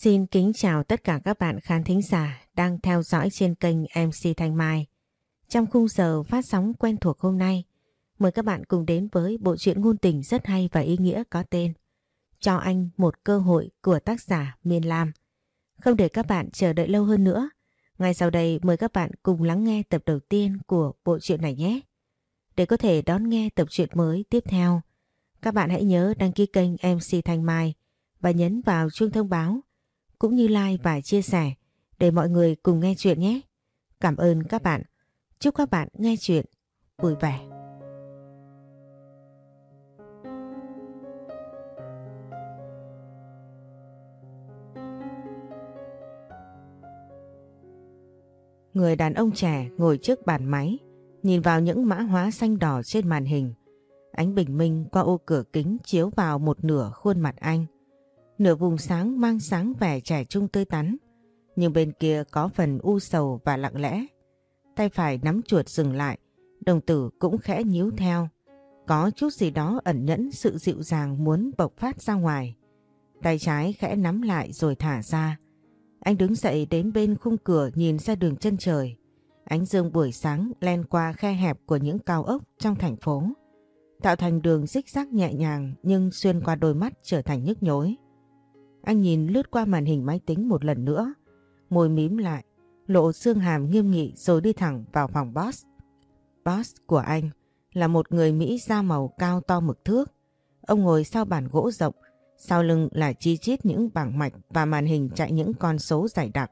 Xin kính chào tất cả các bạn khán thính giả đang theo dõi trên kênh MC Thanh Mai. Trong khung giờ phát sóng quen thuộc hôm nay, mời các bạn cùng đến với bộ truyện ngôn tình rất hay và ý nghĩa có tên Cho anh một cơ hội của tác giả Miên Lam. Không để các bạn chờ đợi lâu hơn nữa, ngay sau đây mời các bạn cùng lắng nghe tập đầu tiên của bộ truyện này nhé. Để có thể đón nghe tập truyện mới tiếp theo, các bạn hãy nhớ đăng ký kênh MC Thanh Mai và nhấn vào chuông thông báo cũng như like và chia sẻ để mọi người cùng nghe chuyện nhé. Cảm ơn các bạn. Chúc các bạn nghe chuyện vui vẻ. Người đàn ông trẻ ngồi trước bàn máy, nhìn vào những mã hóa xanh đỏ trên màn hình. Ánh bình minh qua ô cửa kính chiếu vào một nửa khuôn mặt anh. Nửa vùng sáng mang sáng vẻ trẻ trung tươi tắn, nhưng bên kia có phần u sầu và lặng lẽ. Tay phải nắm chuột dừng lại, đồng tử cũng khẽ nhíu theo. Có chút gì đó ẩn nhẫn sự dịu dàng muốn bộc phát ra ngoài. Tay trái khẽ nắm lại rồi thả ra. Anh đứng dậy đến bên khung cửa nhìn ra đường chân trời. Ánh dương buổi sáng len qua khe hẹp của những cao ốc trong thành phố. Tạo thành đường xích rác nhẹ nhàng nhưng xuyên qua đôi mắt trở thành nhức nhối. Anh nhìn lướt qua màn hình máy tính một lần nữa, môi mím lại, lộ xương hàm nghiêm nghị rồi đi thẳng vào phòng boss. Boss của anh là một người Mỹ da màu cao to mực thước. Ông ngồi sau bàn gỗ rộng, sau lưng là chi chít những bảng mạch và màn hình chạy những con số dày đặc.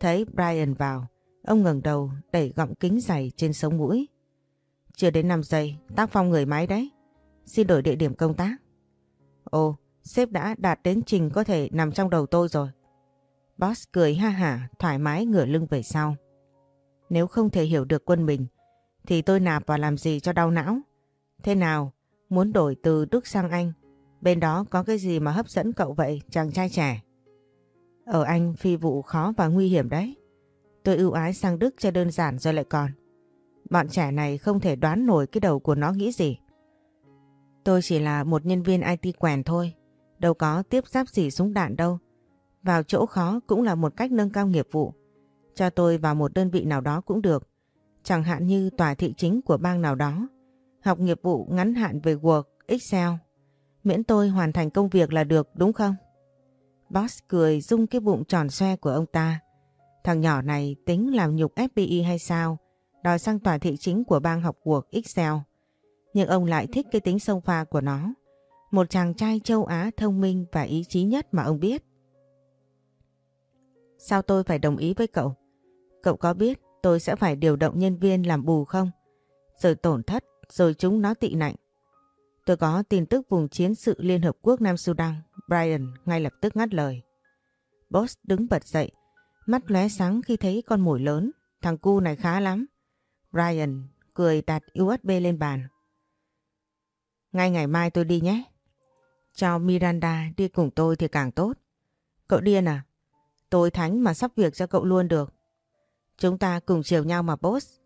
Thấy Brian vào, ông ngẩng đầu đẩy gọng kính dày trên sống mũi. Chưa đến 5 giây, tác phong người máy đấy. Xin đổi địa điểm công tác. Ồ, Sếp đã đạt đến trình có thể nằm trong đầu tôi rồi. Boss cười ha hả, thoải mái ngửa lưng về sau. Nếu không thể hiểu được quân mình, thì tôi nạp vào làm gì cho đau não. Thế nào, muốn đổi từ Đức sang Anh, bên đó có cái gì mà hấp dẫn cậu vậy, chàng trai trẻ? Ở Anh phi vụ khó và nguy hiểm đấy. Tôi ưu ái sang Đức cho đơn giản rồi lại còn. Bọn trẻ này không thể đoán nổi cái đầu của nó nghĩ gì. Tôi chỉ là một nhân viên IT quèn thôi. Đâu có tiếp giáp gì súng đạn đâu. Vào chỗ khó cũng là một cách nâng cao nghiệp vụ. Cho tôi vào một đơn vị nào đó cũng được. Chẳng hạn như tòa thị chính của bang nào đó. Học nghiệp vụ ngắn hạn về Word, Excel. Miễn tôi hoàn thành công việc là được đúng không? Boss cười rung cái bụng tròn xoe của ông ta. Thằng nhỏ này tính làm nhục FBI hay sao? Đòi sang tòa thị chính của bang học Word, Excel. Nhưng ông lại thích cái tính sông pha của nó. Một chàng trai châu Á thông minh và ý chí nhất mà ông biết. Sao tôi phải đồng ý với cậu? Cậu có biết tôi sẽ phải điều động nhân viên làm bù không? Rồi tổn thất, rồi chúng nó tị nạnh. Tôi có tin tức vùng chiến sự Liên Hợp Quốc Nam Sudan. Brian ngay lập tức ngắt lời. Boss đứng bật dậy, mắt lóe sáng khi thấy con mồi lớn. Thằng cu này khá lắm. Brian cười đặt USB lên bàn. Ngay ngày mai tôi đi nhé. Cho Miranda đi cùng tôi thì càng tốt. Cậu điên à? Tôi thánh mà sắp việc cho cậu luôn được. Chúng ta cùng chiều nhau mà, boss.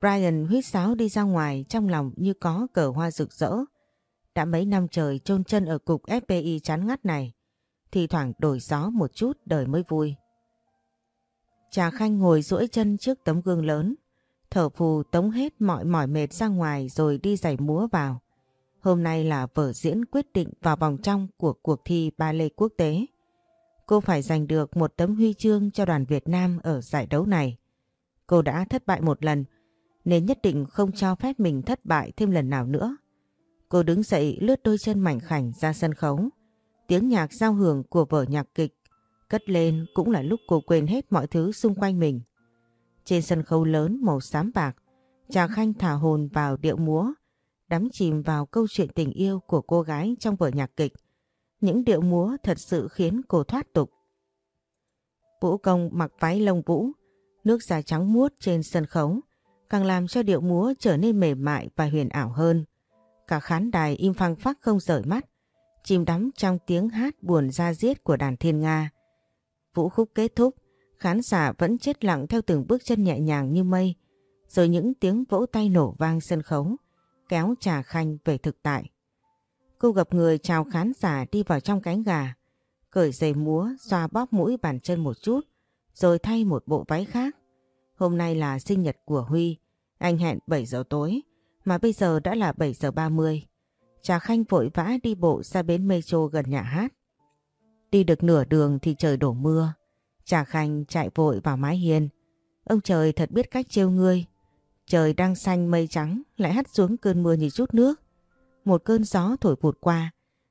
Brian huyết sáo đi ra ngoài trong lòng như có cờ hoa rực rỡ. Đã mấy năm trời chôn chân ở cục FBI chán ngắt này. Thì thoảng đổi gió một chút đời mới vui. Trà Khanh ngồi duỗi chân trước tấm gương lớn. Thở phù tống hết mọi mỏi mệt ra ngoài rồi đi giày múa vào. Hôm nay là vở diễn quyết định vào vòng trong của cuộc thi ballet quốc tế. Cô phải giành được một tấm huy chương cho đoàn Việt Nam ở giải đấu này. Cô đã thất bại một lần nên nhất định không cho phép mình thất bại thêm lần nào nữa. Cô đứng dậy lướt đôi chân mảnh khảnh ra sân khấu. Tiếng nhạc giao hưởng của vở nhạc kịch cất lên cũng là lúc cô quên hết mọi thứ xung quanh mình. Trên sân khấu lớn màu xám bạc, Trà Khanh thả hồn vào điệu múa đắm chìm vào câu chuyện tình yêu của cô gái trong vở nhạc kịch. Những điệu múa thật sự khiến cô thoát tục. Vũ công mặc váy lông vũ, nước da trắng muốt trên sân khấu, càng làm cho điệu múa trở nên mềm mại và huyền ảo hơn. Cả khán đài im phăng phắc không rời mắt, chìm đắm trong tiếng hát buồn ra diết của đàn thiên Nga. Vũ khúc kết thúc, khán giả vẫn chết lặng theo từng bước chân nhẹ nhàng như mây, rồi những tiếng vỗ tay nổ vang sân khấu kéo trà khanh về thực tại. Cô gặp người chào khán giả đi vào trong cánh gà. cởi giày múa, xoa bóp mũi bàn chân một chút, rồi thay một bộ váy khác. Hôm nay là sinh nhật của Huy, anh hẹn 7 giờ tối, mà bây giờ đã là 7 giờ 30. Trà Khanh vội vã đi bộ ra bến metro gần nhà hát. Đi được nửa đường thì trời đổ mưa. Trà Khanh chạy vội vào mái hiên. Ông trời thật biết cách trêu ngươi. Trời đang xanh mây trắng lại hắt xuống cơn mưa như chút nước. Một cơn gió thổi vụt qua,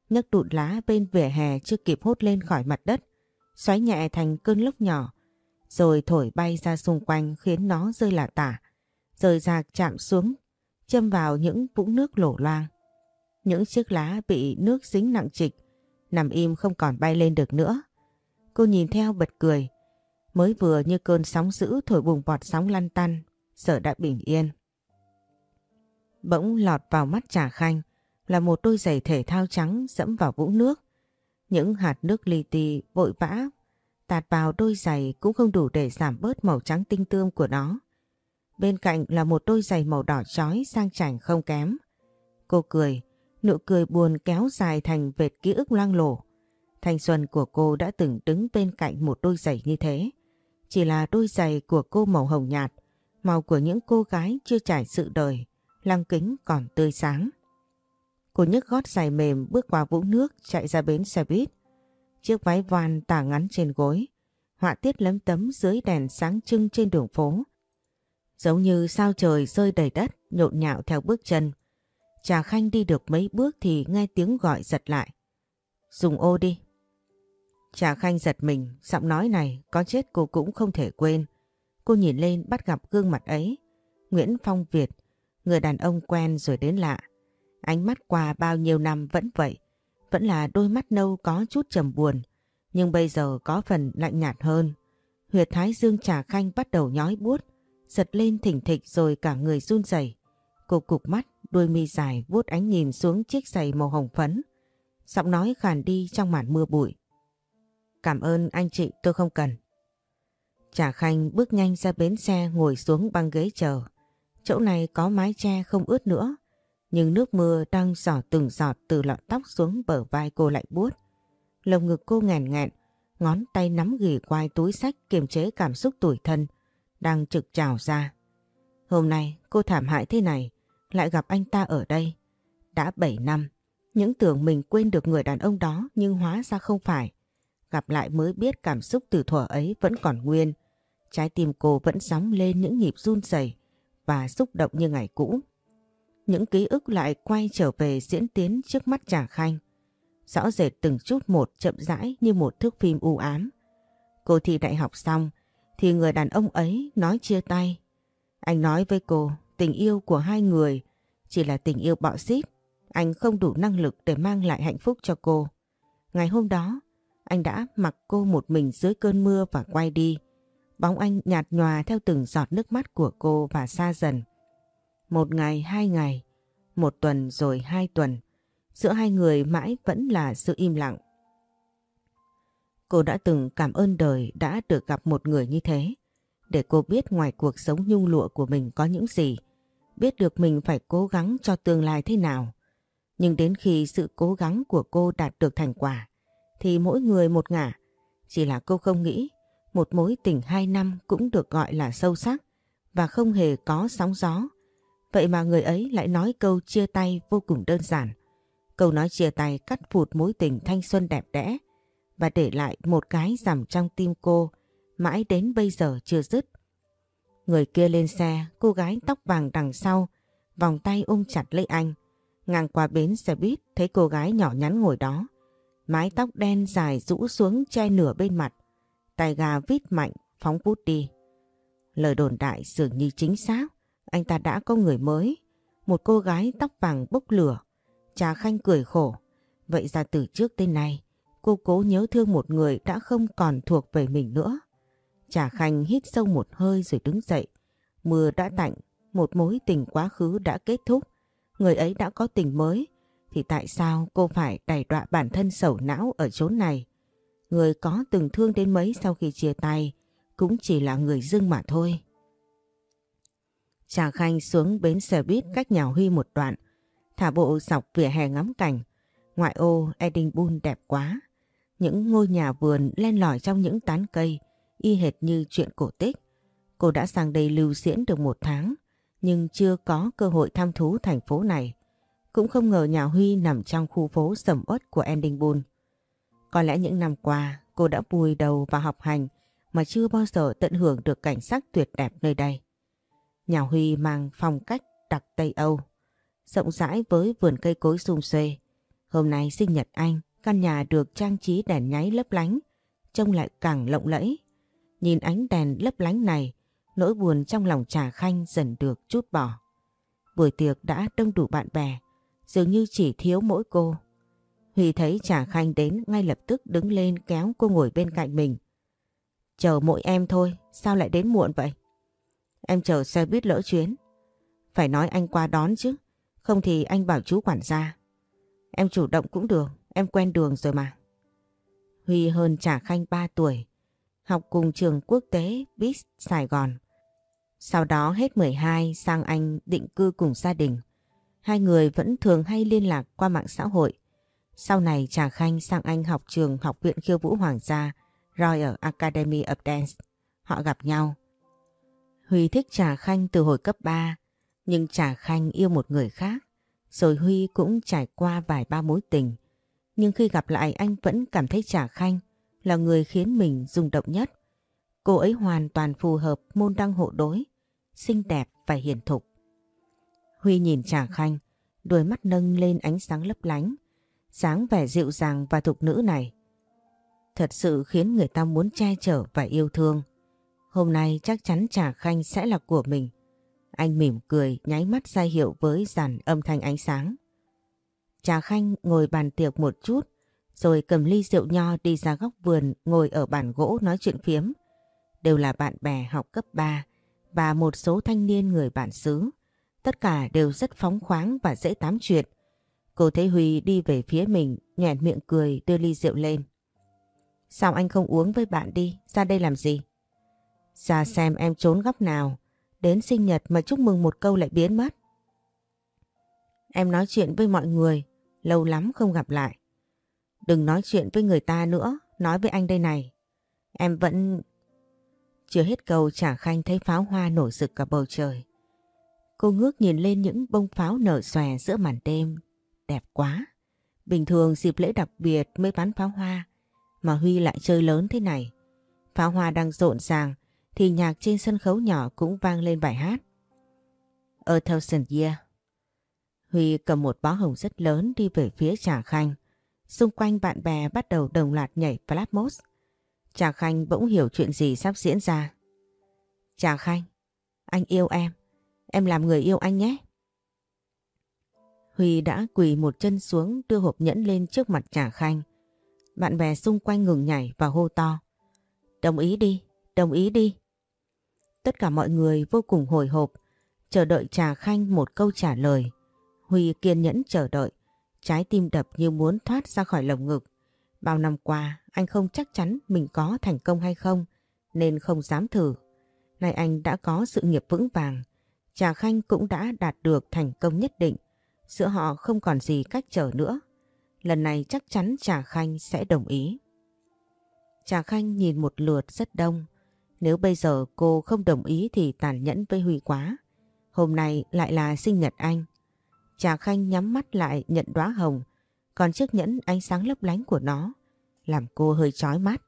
nhấc đụn lá bên vỉa hè chưa kịp hốt lên khỏi mặt đất, xoáy nhẹ thành cơn lốc nhỏ, rồi thổi bay ra xung quanh khiến nó rơi lả tả, rời rạc chạm xuống, châm vào những vũng nước lổ loang. Những chiếc lá bị nước dính nặng trịch, nằm im không còn bay lên được nữa. Cô nhìn theo bật cười, mới vừa như cơn sóng dữ thổi bùng bọt sóng lăn tăn, giờ đã bình yên. Bỗng lọt vào mắt trà khanh là một đôi giày thể thao trắng dẫm vào vũng nước. Những hạt nước li ti vội vã tạt vào đôi giày cũng không đủ để giảm bớt màu trắng tinh tươm của nó. Bên cạnh là một đôi giày màu đỏ chói sang chảnh không kém. Cô cười, nụ cười buồn kéo dài thành vệt ký ức loang lổ. Thanh xuân của cô đã từng đứng bên cạnh một đôi giày như thế. Chỉ là đôi giày của cô màu hồng nhạt, màu của những cô gái chưa trải sự đời, lăng kính còn tươi sáng. Cô nhấc gót giày mềm bước qua vũng nước chạy ra bến xe buýt. Chiếc váy voan tả ngắn trên gối, họa tiết lấm tấm dưới đèn sáng trưng trên đường phố. Giống như sao trời rơi đầy đất nhộn nhạo theo bước chân. Trà Khanh đi được mấy bước thì nghe tiếng gọi giật lại. Dùng ô đi. Trà Khanh giật mình, giọng nói này có chết cô cũng không thể quên. Cô nhìn lên bắt gặp gương mặt ấy. Nguyễn Phong Việt, người đàn ông quen rồi đến lạ. Ánh mắt qua bao nhiêu năm vẫn vậy. Vẫn là đôi mắt nâu có chút trầm buồn. Nhưng bây giờ có phần lạnh nhạt hơn. Huyệt thái dương trà khanh bắt đầu nhói buốt. Giật lên thỉnh thịch rồi cả người run rẩy. Cô cục mắt, đuôi mi dài vuốt ánh nhìn xuống chiếc giày màu hồng phấn. Giọng nói khàn đi trong màn mưa bụi. Cảm ơn anh chị tôi không cần. Trà Khanh bước nhanh ra bến xe ngồi xuống băng ghế chờ. Chỗ này có mái che không ướt nữa. Nhưng nước mưa đang giọt từng giọt từ lọn tóc xuống bờ vai cô lại buốt. Lồng ngực cô ngàn ngẹn, ngón tay nắm ghì quai túi sách kiềm chế cảm xúc tủi thân, đang trực trào ra. Hôm nay cô thảm hại thế này, lại gặp anh ta ở đây. Đã 7 năm, những tưởng mình quên được người đàn ông đó nhưng hóa ra không phải. Gặp lại mới biết cảm xúc từ thuở ấy vẫn còn nguyên. Trái tim cô vẫn sóng lên những nhịp run rẩy và xúc động như ngày cũ. Những ký ức lại quay trở về diễn tiến trước mắt Trà Khanh. Rõ rệt từng chút một chậm rãi như một thước phim u ám. Cô thi đại học xong thì người đàn ông ấy nói chia tay. Anh nói với cô tình yêu của hai người chỉ là tình yêu bọ xít. Anh không đủ năng lực để mang lại hạnh phúc cho cô. Ngày hôm đó, anh đã mặc cô một mình dưới cơn mưa và quay đi. Bóng anh nhạt nhòa theo từng giọt nước mắt của cô và xa dần. Một ngày, hai ngày, một tuần rồi hai tuần. Giữa hai người mãi vẫn là sự im lặng. Cô đã từng cảm ơn đời đã được gặp một người như thế. Để cô biết ngoài cuộc sống nhung lụa của mình có những gì. Biết được mình phải cố gắng cho tương lai thế nào. Nhưng đến khi sự cố gắng của cô đạt được thành quả thì mỗi người một ngả. Chỉ là cô không nghĩ một mối tình hai năm cũng được gọi là sâu sắc và không hề có sóng gió. Vậy mà người ấy lại nói câu chia tay vô cùng đơn giản. Câu nói chia tay cắt phụt mối tình thanh xuân đẹp đẽ và để lại một cái rằm trong tim cô mãi đến bây giờ chưa dứt. Người kia lên xe, cô gái tóc vàng đằng sau, vòng tay ôm chặt lấy anh. Ngang qua bến xe buýt thấy cô gái nhỏ nhắn ngồi đó. Mái tóc đen dài rũ xuống che nửa bên mặt. Tay gà vít mạnh, phóng vút đi. Lời đồn đại dường như chính xác. Anh ta đã có người mới. Một cô gái tóc vàng bốc lửa. Trà Khanh cười khổ. Vậy ra từ trước tới nay, cô cố nhớ thương một người đã không còn thuộc về mình nữa. Trà Khanh hít sâu một hơi rồi đứng dậy. Mưa đã tạnh, một mối tình quá khứ đã kết thúc. Người ấy đã có tình mới thì tại sao cô phải đày đọa bản thân sầu não ở chỗ này? Người có từng thương đến mấy sau khi chia tay cũng chỉ là người dưng mà thôi. Trà Khanh xuống bến xe buýt cách nhà Huy một đoạn, thả bộ dọc vỉa hè ngắm cảnh. Ngoại ô Edinburgh đẹp quá. Những ngôi nhà vườn len lỏi trong những tán cây, y hệt như chuyện cổ tích. Cô đã sang đây lưu diễn được một tháng, nhưng chưa có cơ hội thăm thú thành phố này. Cũng không ngờ nhà Huy nằm trong khu phố sầm uất của Edinburgh. Có lẽ những năm qua cô đã bùi đầu vào học hành mà chưa bao giờ tận hưởng được cảnh sắc tuyệt đẹp nơi đây. Nhà Huy mang phong cách đặc Tây Âu, rộng rãi với vườn cây cối xung xuê. Hôm nay sinh nhật anh, căn nhà được trang trí đèn nháy lấp lánh, trông lại càng lộng lẫy. Nhìn ánh đèn lấp lánh này, nỗi buồn trong lòng trà khanh dần được chút bỏ. Buổi tiệc đã đông đủ bạn bè, dường như chỉ thiếu mỗi cô. Huy thấy trà khanh đến ngay lập tức đứng lên kéo cô ngồi bên cạnh mình. Chờ mỗi em thôi, sao lại đến muộn vậy? Em chờ xe buýt lỡ chuyến. Phải nói anh qua đón chứ, không thì anh bảo chú quản gia. Em chủ động cũng được, em quen đường rồi mà. Huy hơn Trà Khanh 3 tuổi, học cùng trường quốc tế BIS Sài Gòn. Sau đó hết 12 sang Anh định cư cùng gia đình. Hai người vẫn thường hay liên lạc qua mạng xã hội. Sau này Trà Khanh sang Anh học trường Học viện Khiêu Vũ Hoàng gia Royal Academy of Dance. Họ gặp nhau. Huy thích Trà Khanh từ hồi cấp 3, nhưng Trà Khanh yêu một người khác. Rồi Huy cũng trải qua vài ba mối tình. Nhưng khi gặp lại anh vẫn cảm thấy Trà Khanh là người khiến mình rung động nhất. Cô ấy hoàn toàn phù hợp môn đăng hộ đối, xinh đẹp và hiền thục. Huy nhìn Trà Khanh, đôi mắt nâng lên ánh sáng lấp lánh, sáng vẻ dịu dàng và thục nữ này. Thật sự khiến người ta muốn che chở và yêu thương. Hôm nay chắc chắn Trà Khanh sẽ là của mình. Anh mỉm cười, nháy mắt ra hiệu với dàn âm thanh ánh sáng. Trà Khanh ngồi bàn tiệc một chút, rồi cầm ly rượu nho đi ra góc vườn ngồi ở bàn gỗ nói chuyện phiếm. Đều là bạn bè học cấp 3 và một số thanh niên người bản xứ. Tất cả đều rất phóng khoáng và dễ tám chuyện. Cô thấy Huy đi về phía mình, nhẹn miệng cười đưa ly rượu lên. Sao anh không uống với bạn đi, ra đây làm gì? Ra xem em trốn góc nào, đến sinh nhật mà chúc mừng một câu lại biến mất. Em nói chuyện với mọi người, lâu lắm không gặp lại. Đừng nói chuyện với người ta nữa, nói với anh đây này. Em vẫn... Chưa hết câu trả khanh thấy pháo hoa nổ rực cả bầu trời. Cô ngước nhìn lên những bông pháo nở xòe giữa màn đêm. Đẹp quá. Bình thường dịp lễ đặc biệt mới bắn pháo hoa, mà Huy lại chơi lớn thế này. Pháo hoa đang rộn ràng, thì nhạc trên sân khấu nhỏ cũng vang lên bài hát. A Thousand Year. Huy cầm một bó hồng rất lớn đi về phía Trà Khanh. Xung quanh bạn bè bắt đầu đồng loạt nhảy flatmos. Trà Khanh bỗng hiểu chuyện gì sắp diễn ra. Trà Khanh, anh yêu em. Em làm người yêu anh nhé. Huy đã quỳ một chân xuống đưa hộp nhẫn lên trước mặt Trà Khanh. Bạn bè xung quanh ngừng nhảy và hô to. Đồng ý đi, đồng ý đi. Tất cả mọi người vô cùng hồi hộp, chờ đợi Trà Khanh một câu trả lời. Huy kiên nhẫn chờ đợi, trái tim đập như muốn thoát ra khỏi lồng ngực. Bao năm qua anh không chắc chắn mình có thành công hay không nên không dám thử. Nay anh đã có sự nghiệp vững vàng, Trà Khanh cũng đã đạt được thành công nhất định. Giữa họ không còn gì cách trở nữa. Lần này chắc chắn Trà Khanh sẽ đồng ý. Trà Khanh nhìn một lượt rất đông. Nếu bây giờ cô không đồng ý thì tàn nhẫn với Huy quá. Hôm nay lại là sinh nhật anh. Trà Khanh nhắm mắt lại nhận đóa hồng, còn chiếc nhẫn ánh sáng lấp lánh của nó làm cô hơi chói mắt.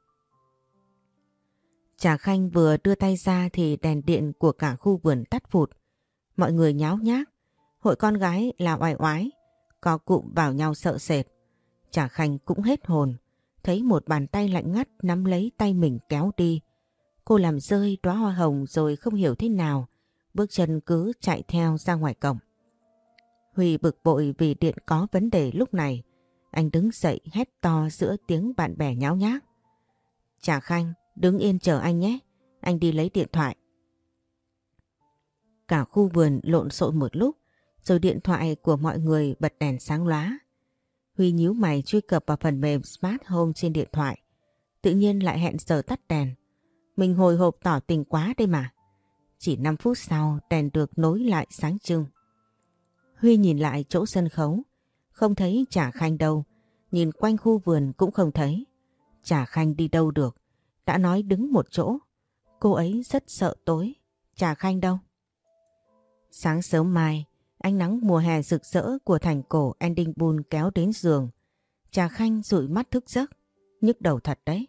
Trà Khanh vừa đưa tay ra thì đèn điện của cả khu vườn tắt phụt. Mọi người nháo nhác, hội con gái là oai oái, co cụm vào nhau sợ sệt. Trà Khanh cũng hết hồn, thấy một bàn tay lạnh ngắt nắm lấy tay mình kéo đi. Cô làm rơi đóa hoa hồng rồi không hiểu thế nào, bước chân cứ chạy theo ra ngoài cổng. Huy bực bội vì điện có vấn đề lúc này. Anh đứng dậy hét to giữa tiếng bạn bè nháo nhác. Trà Khanh, đứng yên chờ anh nhé. Anh đi lấy điện thoại. Cả khu vườn lộn xộn một lúc, rồi điện thoại của mọi người bật đèn sáng lóa. Huy nhíu mày truy cập vào phần mềm Smart Home trên điện thoại. Tự nhiên lại hẹn giờ tắt đèn. Mình hồi hộp tỏ tình quá đây mà. Chỉ 5 phút sau đèn được nối lại sáng trưng. Huy nhìn lại chỗ sân khấu, không thấy Trà Khanh đâu, nhìn quanh khu vườn cũng không thấy. Trà Khanh đi đâu được, đã nói đứng một chỗ. Cô ấy rất sợ tối. Trà Khanh đâu? Sáng sớm mai, ánh nắng mùa hè rực rỡ của thành cổ Endingbull kéo đến giường. Trà Khanh dụi mắt thức giấc, nhức đầu thật đấy.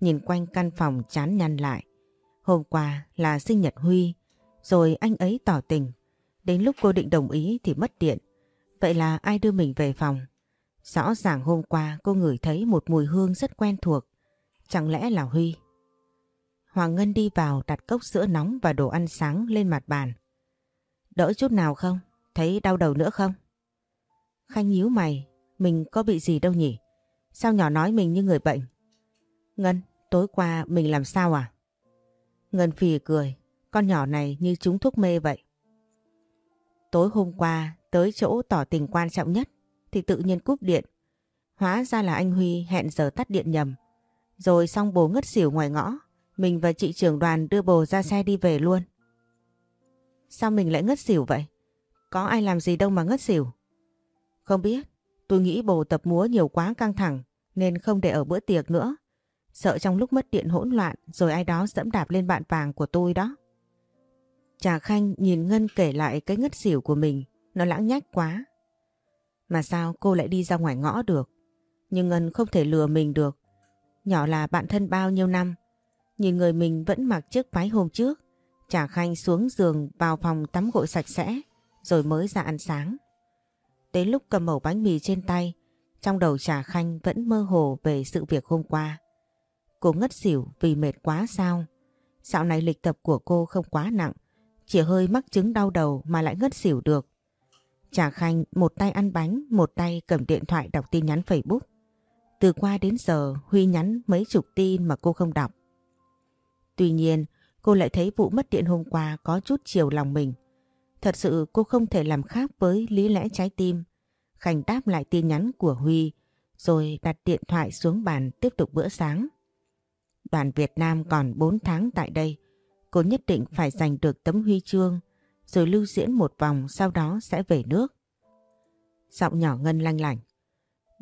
Nhìn quanh căn phòng chán nhăn lại. Hôm qua là sinh nhật Huy, rồi anh ấy tỏ tình. Đến lúc cô định đồng ý thì mất điện. Vậy là ai đưa mình về phòng? Rõ ràng hôm qua cô ngửi thấy một mùi hương rất quen thuộc. Chẳng lẽ là Huy? Hoàng Ngân đi vào đặt cốc sữa nóng và đồ ăn sáng lên mặt bàn. Đỡ chút nào không? Thấy đau đầu nữa không? Khanh nhíu mày, mình có bị gì đâu nhỉ? Sao nhỏ nói mình như người bệnh? Ngân, tối qua mình làm sao à? Ngân phì cười, con nhỏ này như chúng thuốc mê vậy. Tối hôm qua tới chỗ tỏ tình quan trọng nhất thì tự nhiên cúp điện. Hóa ra là anh Huy hẹn giờ tắt điện nhầm. Rồi xong bố ngất xỉu ngoài ngõ. Mình và chị trưởng đoàn đưa bồ ra xe đi về luôn. Sao mình lại ngất xỉu vậy? Có ai làm gì đâu mà ngất xỉu? Không biết. Tôi nghĩ bồ tập múa nhiều quá căng thẳng, nên không để ở bữa tiệc nữa. Sợ trong lúc mất điện hỗn loạn, rồi ai đó dẫm đạp lên bạn vàng của tôi đó. Trà Khanh nhìn Ngân kể lại cái ngất xỉu của mình. Nó lãng nhách quá. Mà sao cô lại đi ra ngoài ngõ được? Nhưng Ngân không thể lừa mình được. Nhỏ là bạn thân bao nhiêu năm. Nhìn người mình vẫn mặc chiếc váy hôm trước. Trà Khanh xuống giường vào phòng tắm gội sạch sẽ. Rồi mới ra ăn sáng. Đến lúc cầm mẩu bánh mì trên tay. Trong đầu Trà Khanh vẫn mơ hồ về sự việc hôm qua. Cô ngất xỉu vì mệt quá sao? Dạo này lịch tập của cô không quá nặng. Chỉ hơi mắc chứng đau đầu mà lại ngất xỉu được. Trà Khanh một tay ăn bánh, một tay cầm điện thoại đọc tin nhắn Facebook. Từ qua đến giờ Huy nhắn mấy chục tin mà cô không đọc. Tuy nhiên cô lại thấy vụ mất điện hôm qua có chút chiều lòng mình. Thật sự cô không thể làm khác với lý lẽ trái tim. Khánh đáp lại tin nhắn của Huy, rồi đặt điện thoại xuống bàn tiếp tục bữa sáng. Đoàn Việt Nam còn 4 tháng tại đây. Cô nhất định phải giành được tấm huy chương, rồi lưu diễn một vòng sau đó sẽ về nước. Giọng nhỏ ngân lanh lảnh.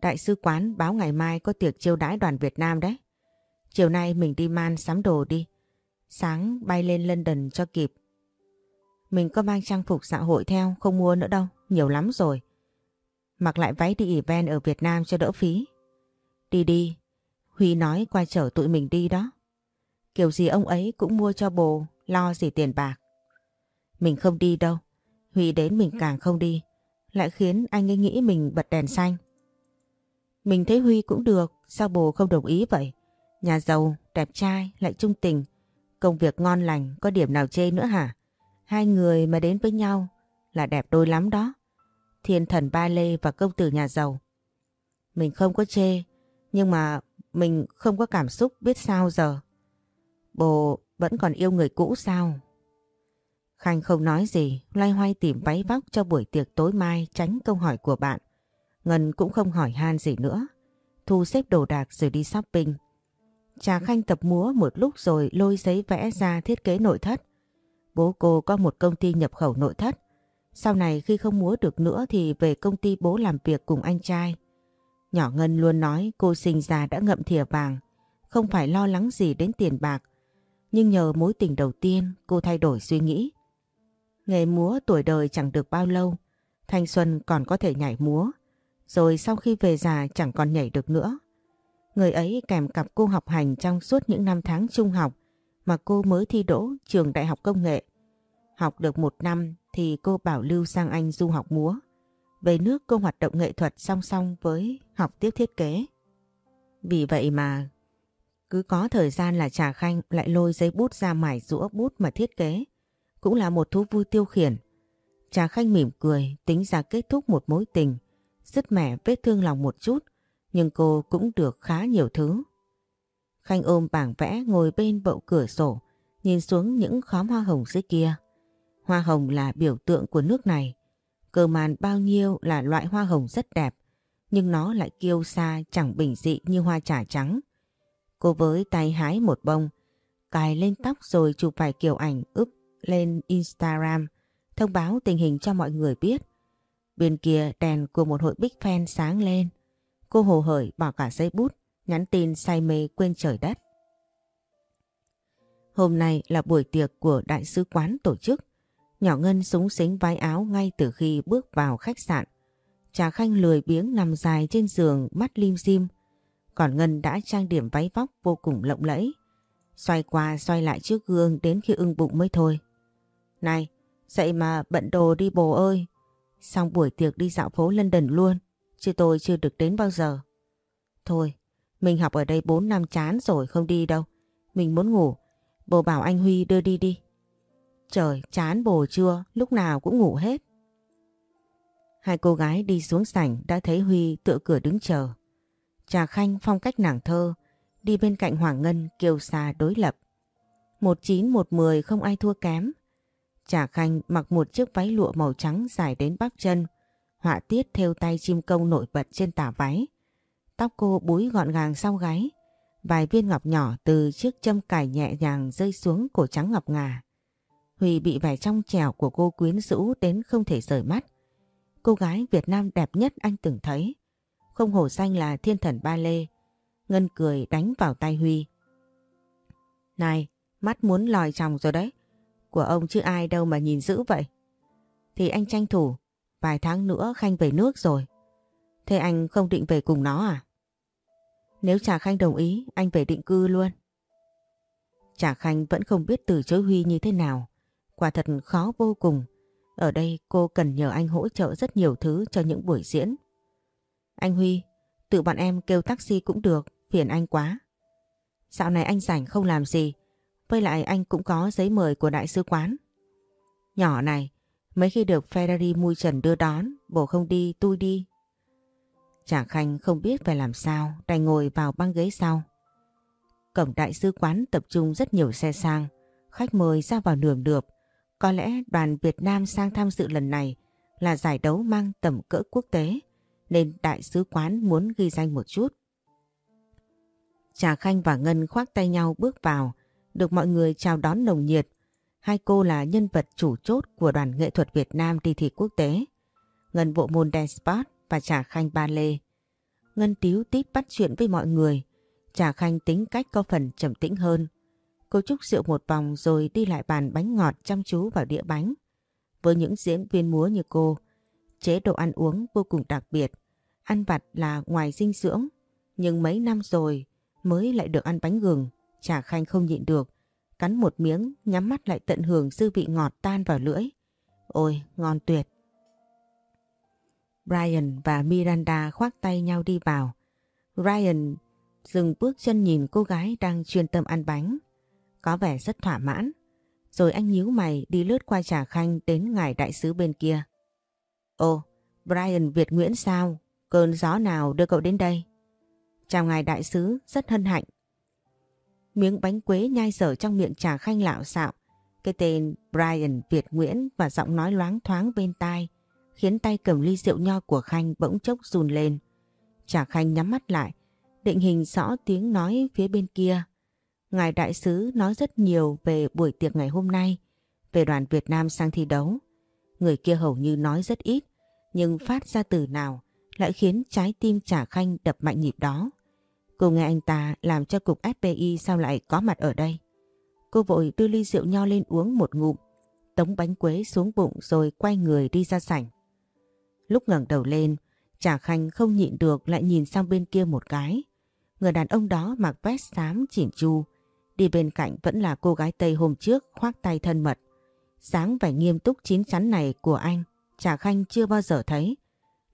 Đại sứ quán báo ngày mai có tiệc chiêu đãi đoàn Việt Nam đấy. Chiều nay mình đi man sắm đồ đi. Sáng bay lên London cho kịp. Mình có mang trang phục xã hội theo, không mua nữa đâu, nhiều lắm rồi. Mặc lại váy đi event ở Việt Nam cho đỡ phí. Đi đi, Huy nói qua chở tụi mình đi đó. Kiểu gì ông ấy cũng mua cho bồ, lo gì tiền bạc. Mình không đi đâu. Huy đến mình càng không đi. Lại khiến anh ấy nghĩ mình bật đèn xanh. Mình thấy Huy cũng được. Sao bồ không đồng ý vậy? Nhà giàu, đẹp trai, lại trung tình. Công việc ngon lành, có điểm nào chê nữa hả? Hai người mà đến với nhau là đẹp đôi lắm đó. Thiên thần ba lê và công tử nhà giàu. Mình không có chê, nhưng mà mình không có cảm xúc biết sao giờ. Bồ vẫn còn yêu người cũ sao? Khanh không nói gì, loay hoay tìm váy vóc cho buổi tiệc tối mai tránh câu hỏi của bạn. Ngân cũng không hỏi han gì nữa. Thu xếp đồ đạc rồi đi shopping. Trà Khanh tập múa một lúc rồi lôi giấy vẽ ra thiết kế nội thất. Bố cô có một công ty nhập khẩu nội thất. Sau này khi không múa được nữa thì về công ty bố làm việc cùng anh trai. Nhỏ Ngân luôn nói cô sinh ra đã ngậm thìa vàng, không phải lo lắng gì đến tiền bạc. Nhưng nhờ mối tình đầu tiên cô thay đổi suy nghĩ. Nghề múa tuổi đời chẳng được bao lâu, thanh xuân còn có thể nhảy múa, rồi sau khi về già chẳng còn nhảy được nữa. Người ấy kèm cặp cô học hành trong suốt những năm tháng trung học mà cô mới thi đỗ trường đại học công nghệ. Học được một năm thì cô bảo lưu sang Anh du học múa. Về nước cô hoạt động nghệ thuật song song với học tiếp thiết kế. Vì vậy mà cứ có thời gian là Trà Khanh lại lôi giấy bút ra mải rũa bút mà thiết kế cũng là một thú vui tiêu khiển. Trà Khanh mỉm cười, tính ra kết thúc một mối tình, dứt mẻ vết thương lòng một chút, nhưng cô cũng được khá nhiều thứ. Khanh ôm bảng vẽ ngồi bên bậu cửa sổ, nhìn xuống những khóm hoa hồng dưới kia. Hoa hồng là biểu tượng của nước này. Cờ màn bao nhiêu là loại hoa hồng rất đẹp, nhưng nó lại kiêu xa chẳng bình dị như hoa trà trắng. Cô với tay hái một bông, cài lên tóc rồi chụp vài kiểu ảnh úp lên Instagram thông báo tình hình cho mọi người biết. Bên kia đèn của một hội big fan sáng lên. Cô hồ hởi bỏ cả giấy bút nhắn tin say mê quên trời đất. Hôm nay là buổi tiệc của đại sứ quán tổ chức. Nhỏ Ngân súng xính vai áo ngay từ khi bước vào khách sạn. Trà Khanh lười biếng nằm dài trên giường mắt lim dim. Còn Ngân đã trang điểm váy vóc vô cùng lộng lẫy. Xoay qua xoay lại trước gương đến khi ưng bụng mới thôi. Này, dậy mà bận đồ đi bồ ơi. Xong buổi tiệc đi dạo phố London luôn. Chứ tôi chưa được đến bao giờ. Thôi, mình học ở đây 4 năm chán rồi không đi đâu. Mình muốn ngủ. Bồ bảo anh Huy đưa đi đi. Trời, chán bồ chưa, lúc nào cũng ngủ hết. Hai cô gái đi xuống sảnh đã thấy Huy tựa cửa đứng chờ. Trà Khanh phong cách nàng thơ, đi bên cạnh Hoàng Ngân kiều xa đối lập. Một chín một mười không ai thua kém. Trà Khanh mặc một chiếc váy lụa màu trắng dài đến bắp chân, họa tiết theo tay chim công nổi bật trên tả váy. Tóc cô búi gọn gàng sau gáy, vài viên ngọc nhỏ từ chiếc châm cài nhẹ nhàng rơi xuống cổ trắng ngọc ngà. Huy bị vẻ trong trẻo của cô quyến rũ đến không thể rời mắt. Cô gái Việt Nam đẹp nhất anh từng thấy. Không hổ danh là thiên thần ba lê. Ngân cười đánh vào tay Huy. Này, mắt muốn lòi chồng rồi đấy. Của ông chứ ai đâu mà nhìn dữ vậy. Thì anh tranh thủ, vài tháng nữa Khanh về nước rồi. Thế anh không định về cùng nó à? Nếu Trà Khanh đồng ý, anh về định cư luôn. Trà Khanh vẫn không biết từ chối Huy như thế nào. Quả thật khó vô cùng. Ở đây cô cần nhờ anh hỗ trợ rất nhiều thứ cho những buổi diễn. Anh Huy, tự bọn em kêu taxi cũng được, phiền anh quá. Dạo này anh rảnh không làm gì, với lại anh cũng có giấy mời của đại sứ quán. Nhỏ này, mấy khi được Ferrari mui trần đưa đón, bổ không đi, tôi đi. Chàng Khanh không biết phải làm sao, đành ngồi vào băng ghế sau. Cổng đại sứ quán tập trung rất nhiều xe sang, khách mời ra vào nườm được. Có lẽ đoàn Việt Nam sang tham dự lần này là giải đấu mang tầm cỡ quốc tế, nên đại sứ quán muốn ghi danh một chút. Trà Khanh và Ngân khoác tay nhau bước vào, được mọi người chào đón nồng nhiệt. Hai cô là nhân vật chủ chốt của đoàn nghệ thuật Việt Nam đi thị quốc tế. Ngân bộ môn dance sport và Trà Khanh ba lê. Ngân tíu tít bắt chuyện với mọi người. Trà Khanh tính cách có phần trầm tĩnh hơn. Cô chúc rượu một vòng rồi đi lại bàn bánh ngọt chăm chú vào đĩa bánh. Với những diễn viên múa như cô, chế độ ăn uống vô cùng đặc biệt. Ăn vặt là ngoài dinh dưỡng, nhưng mấy năm rồi mới lại được ăn bánh gừng. Trà Khanh không nhịn được, cắn một miếng, nhắm mắt lại tận hưởng dư vị ngọt tan vào lưỡi. Ôi, ngon tuyệt. Brian và Miranda khoác tay nhau đi vào. Brian dừng bước chân nhìn cô gái đang chuyên tâm ăn bánh. Có vẻ rất thỏa mãn. Rồi anh nhíu mày đi lướt qua trà khanh đến ngài đại sứ bên kia. Ồ, Brian Việt Nguyễn sao? Cơn gió nào đưa cậu đến đây? Chào ngài đại sứ, rất hân hạnh. Miếng bánh quế nhai dở trong miệng trà khanh lạo xạo. Cái tên Brian Việt Nguyễn và giọng nói loáng thoáng bên tai khiến tay cầm ly rượu nho của Khanh bỗng chốc run lên. Trà Khanh nhắm mắt lại, định hình rõ tiếng nói phía bên kia. Ngài đại sứ nói rất nhiều về buổi tiệc ngày hôm nay, về đoàn Việt Nam sang thi đấu. Người kia hầu như nói rất ít, nhưng phát ra từ nào lại khiến trái tim Trà Khanh đập mạnh nhịp đó. Cô nghe anh ta làm cho cục FBI sao lại có mặt ở đây. Cô vội đưa ly rượu nho lên uống một ngụm, tống bánh quế xuống bụng rồi quay người đi ra sảnh. Lúc ngẩng đầu lên, Trà Khanh không nhịn được lại nhìn sang bên kia một cái. Người đàn ông đó mặc vest xám chỉn chu, đi bên cạnh vẫn là cô gái Tây hôm trước khoác tay thân mật. Sáng vẻ nghiêm túc chín chắn này của anh, Trà Khanh chưa bao giờ thấy.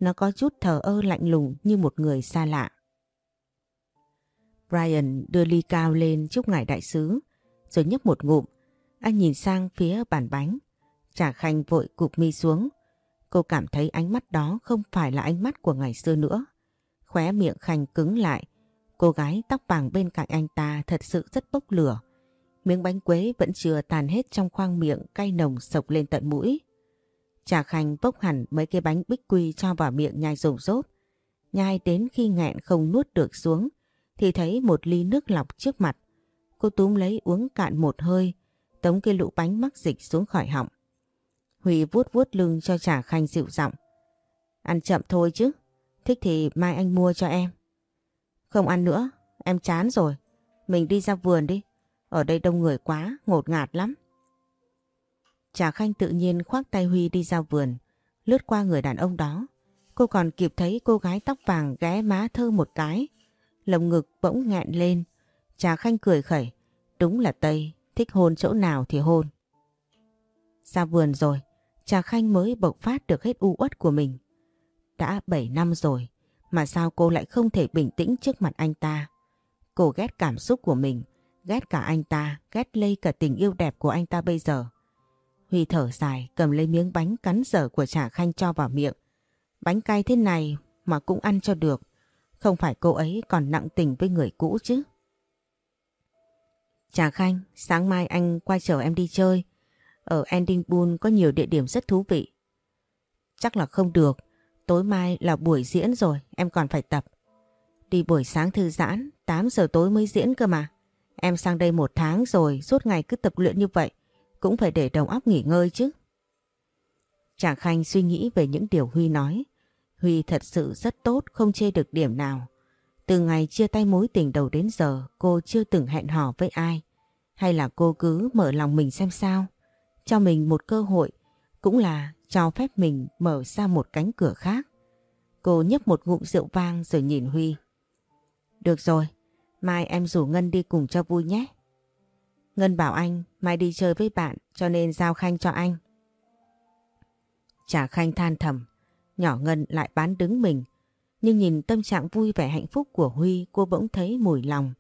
Nó có chút thờ ơ lạnh lùng như một người xa lạ. Brian đưa ly cao lên chúc ngài đại sứ, rồi nhấp một ngụm. Anh nhìn sang phía bàn bánh. Trà Khanh vội cụp mi xuống, Cô cảm thấy ánh mắt đó không phải là ánh mắt của ngày xưa nữa. Khóe miệng Khanh cứng lại. Cô gái tóc vàng bên cạnh anh ta thật sự rất bốc lửa. Miếng bánh quế vẫn chưa tàn hết trong khoang miệng cay nồng sộc lên tận mũi. Trà Khanh bốc hẳn mấy cái bánh bích quy cho vào miệng nhai rồng rốt. Nhai đến khi nghẹn không nuốt được xuống thì thấy một ly nước lọc trước mặt. Cô túm lấy uống cạn một hơi, tống cái lũ bánh mắc dịch xuống khỏi họng. Huy vuốt vuốt lưng cho Trà Khanh dịu giọng. Ăn chậm thôi chứ, thích thì mai anh mua cho em. Không ăn nữa, em chán rồi. Mình đi ra vườn đi. Ở đây đông người quá, ngột ngạt lắm. Trà Khanh tự nhiên khoác tay Huy đi ra vườn, lướt qua người đàn ông đó. Cô còn kịp thấy cô gái tóc vàng ghé má thơ một cái. Lồng ngực bỗng nghẹn lên. Trà Khanh cười khẩy. Đúng là Tây, thích hôn chỗ nào thì hôn. Ra vườn rồi, Trà Khanh mới bộc phát được hết u uất của mình. Đã 7 năm rồi, mà sao cô lại không thể bình tĩnh trước mặt anh ta? Cô ghét cảm xúc của mình, ghét cả anh ta, ghét lây cả tình yêu đẹp của anh ta bây giờ. Huy thở dài cầm lấy miếng bánh cắn dở của Trà Khanh cho vào miệng. Bánh cay thế này mà cũng ăn cho được. Không phải cô ấy còn nặng tình với người cũ chứ. Trà Khanh, sáng mai anh qua chở em đi chơi. Ở Ending Pool có nhiều địa điểm rất thú vị. Chắc là không được. Tối mai là buổi diễn rồi, em còn phải tập. Đi buổi sáng thư giãn, 8 giờ tối mới diễn cơ mà. Em sang đây một tháng rồi, suốt ngày cứ tập luyện như vậy. Cũng phải để đầu óc nghỉ ngơi chứ. Chàng Khanh suy nghĩ về những điều Huy nói. Huy thật sự rất tốt, không chê được điểm nào. Từ ngày chia tay mối tình đầu đến giờ, cô chưa từng hẹn hò với ai. Hay là cô cứ mở lòng mình xem sao? Cho mình một cơ hội, cũng là cho phép mình mở ra một cánh cửa khác. Cô nhấp một ngụm rượu vang rồi nhìn Huy. Được rồi, mai em rủ Ngân đi cùng cho vui nhé. Ngân bảo anh mai đi chơi với bạn cho nên giao khanh cho anh. Chả khanh than thầm, nhỏ Ngân lại bán đứng mình. Nhưng nhìn tâm trạng vui vẻ hạnh phúc của Huy cô bỗng thấy mùi lòng.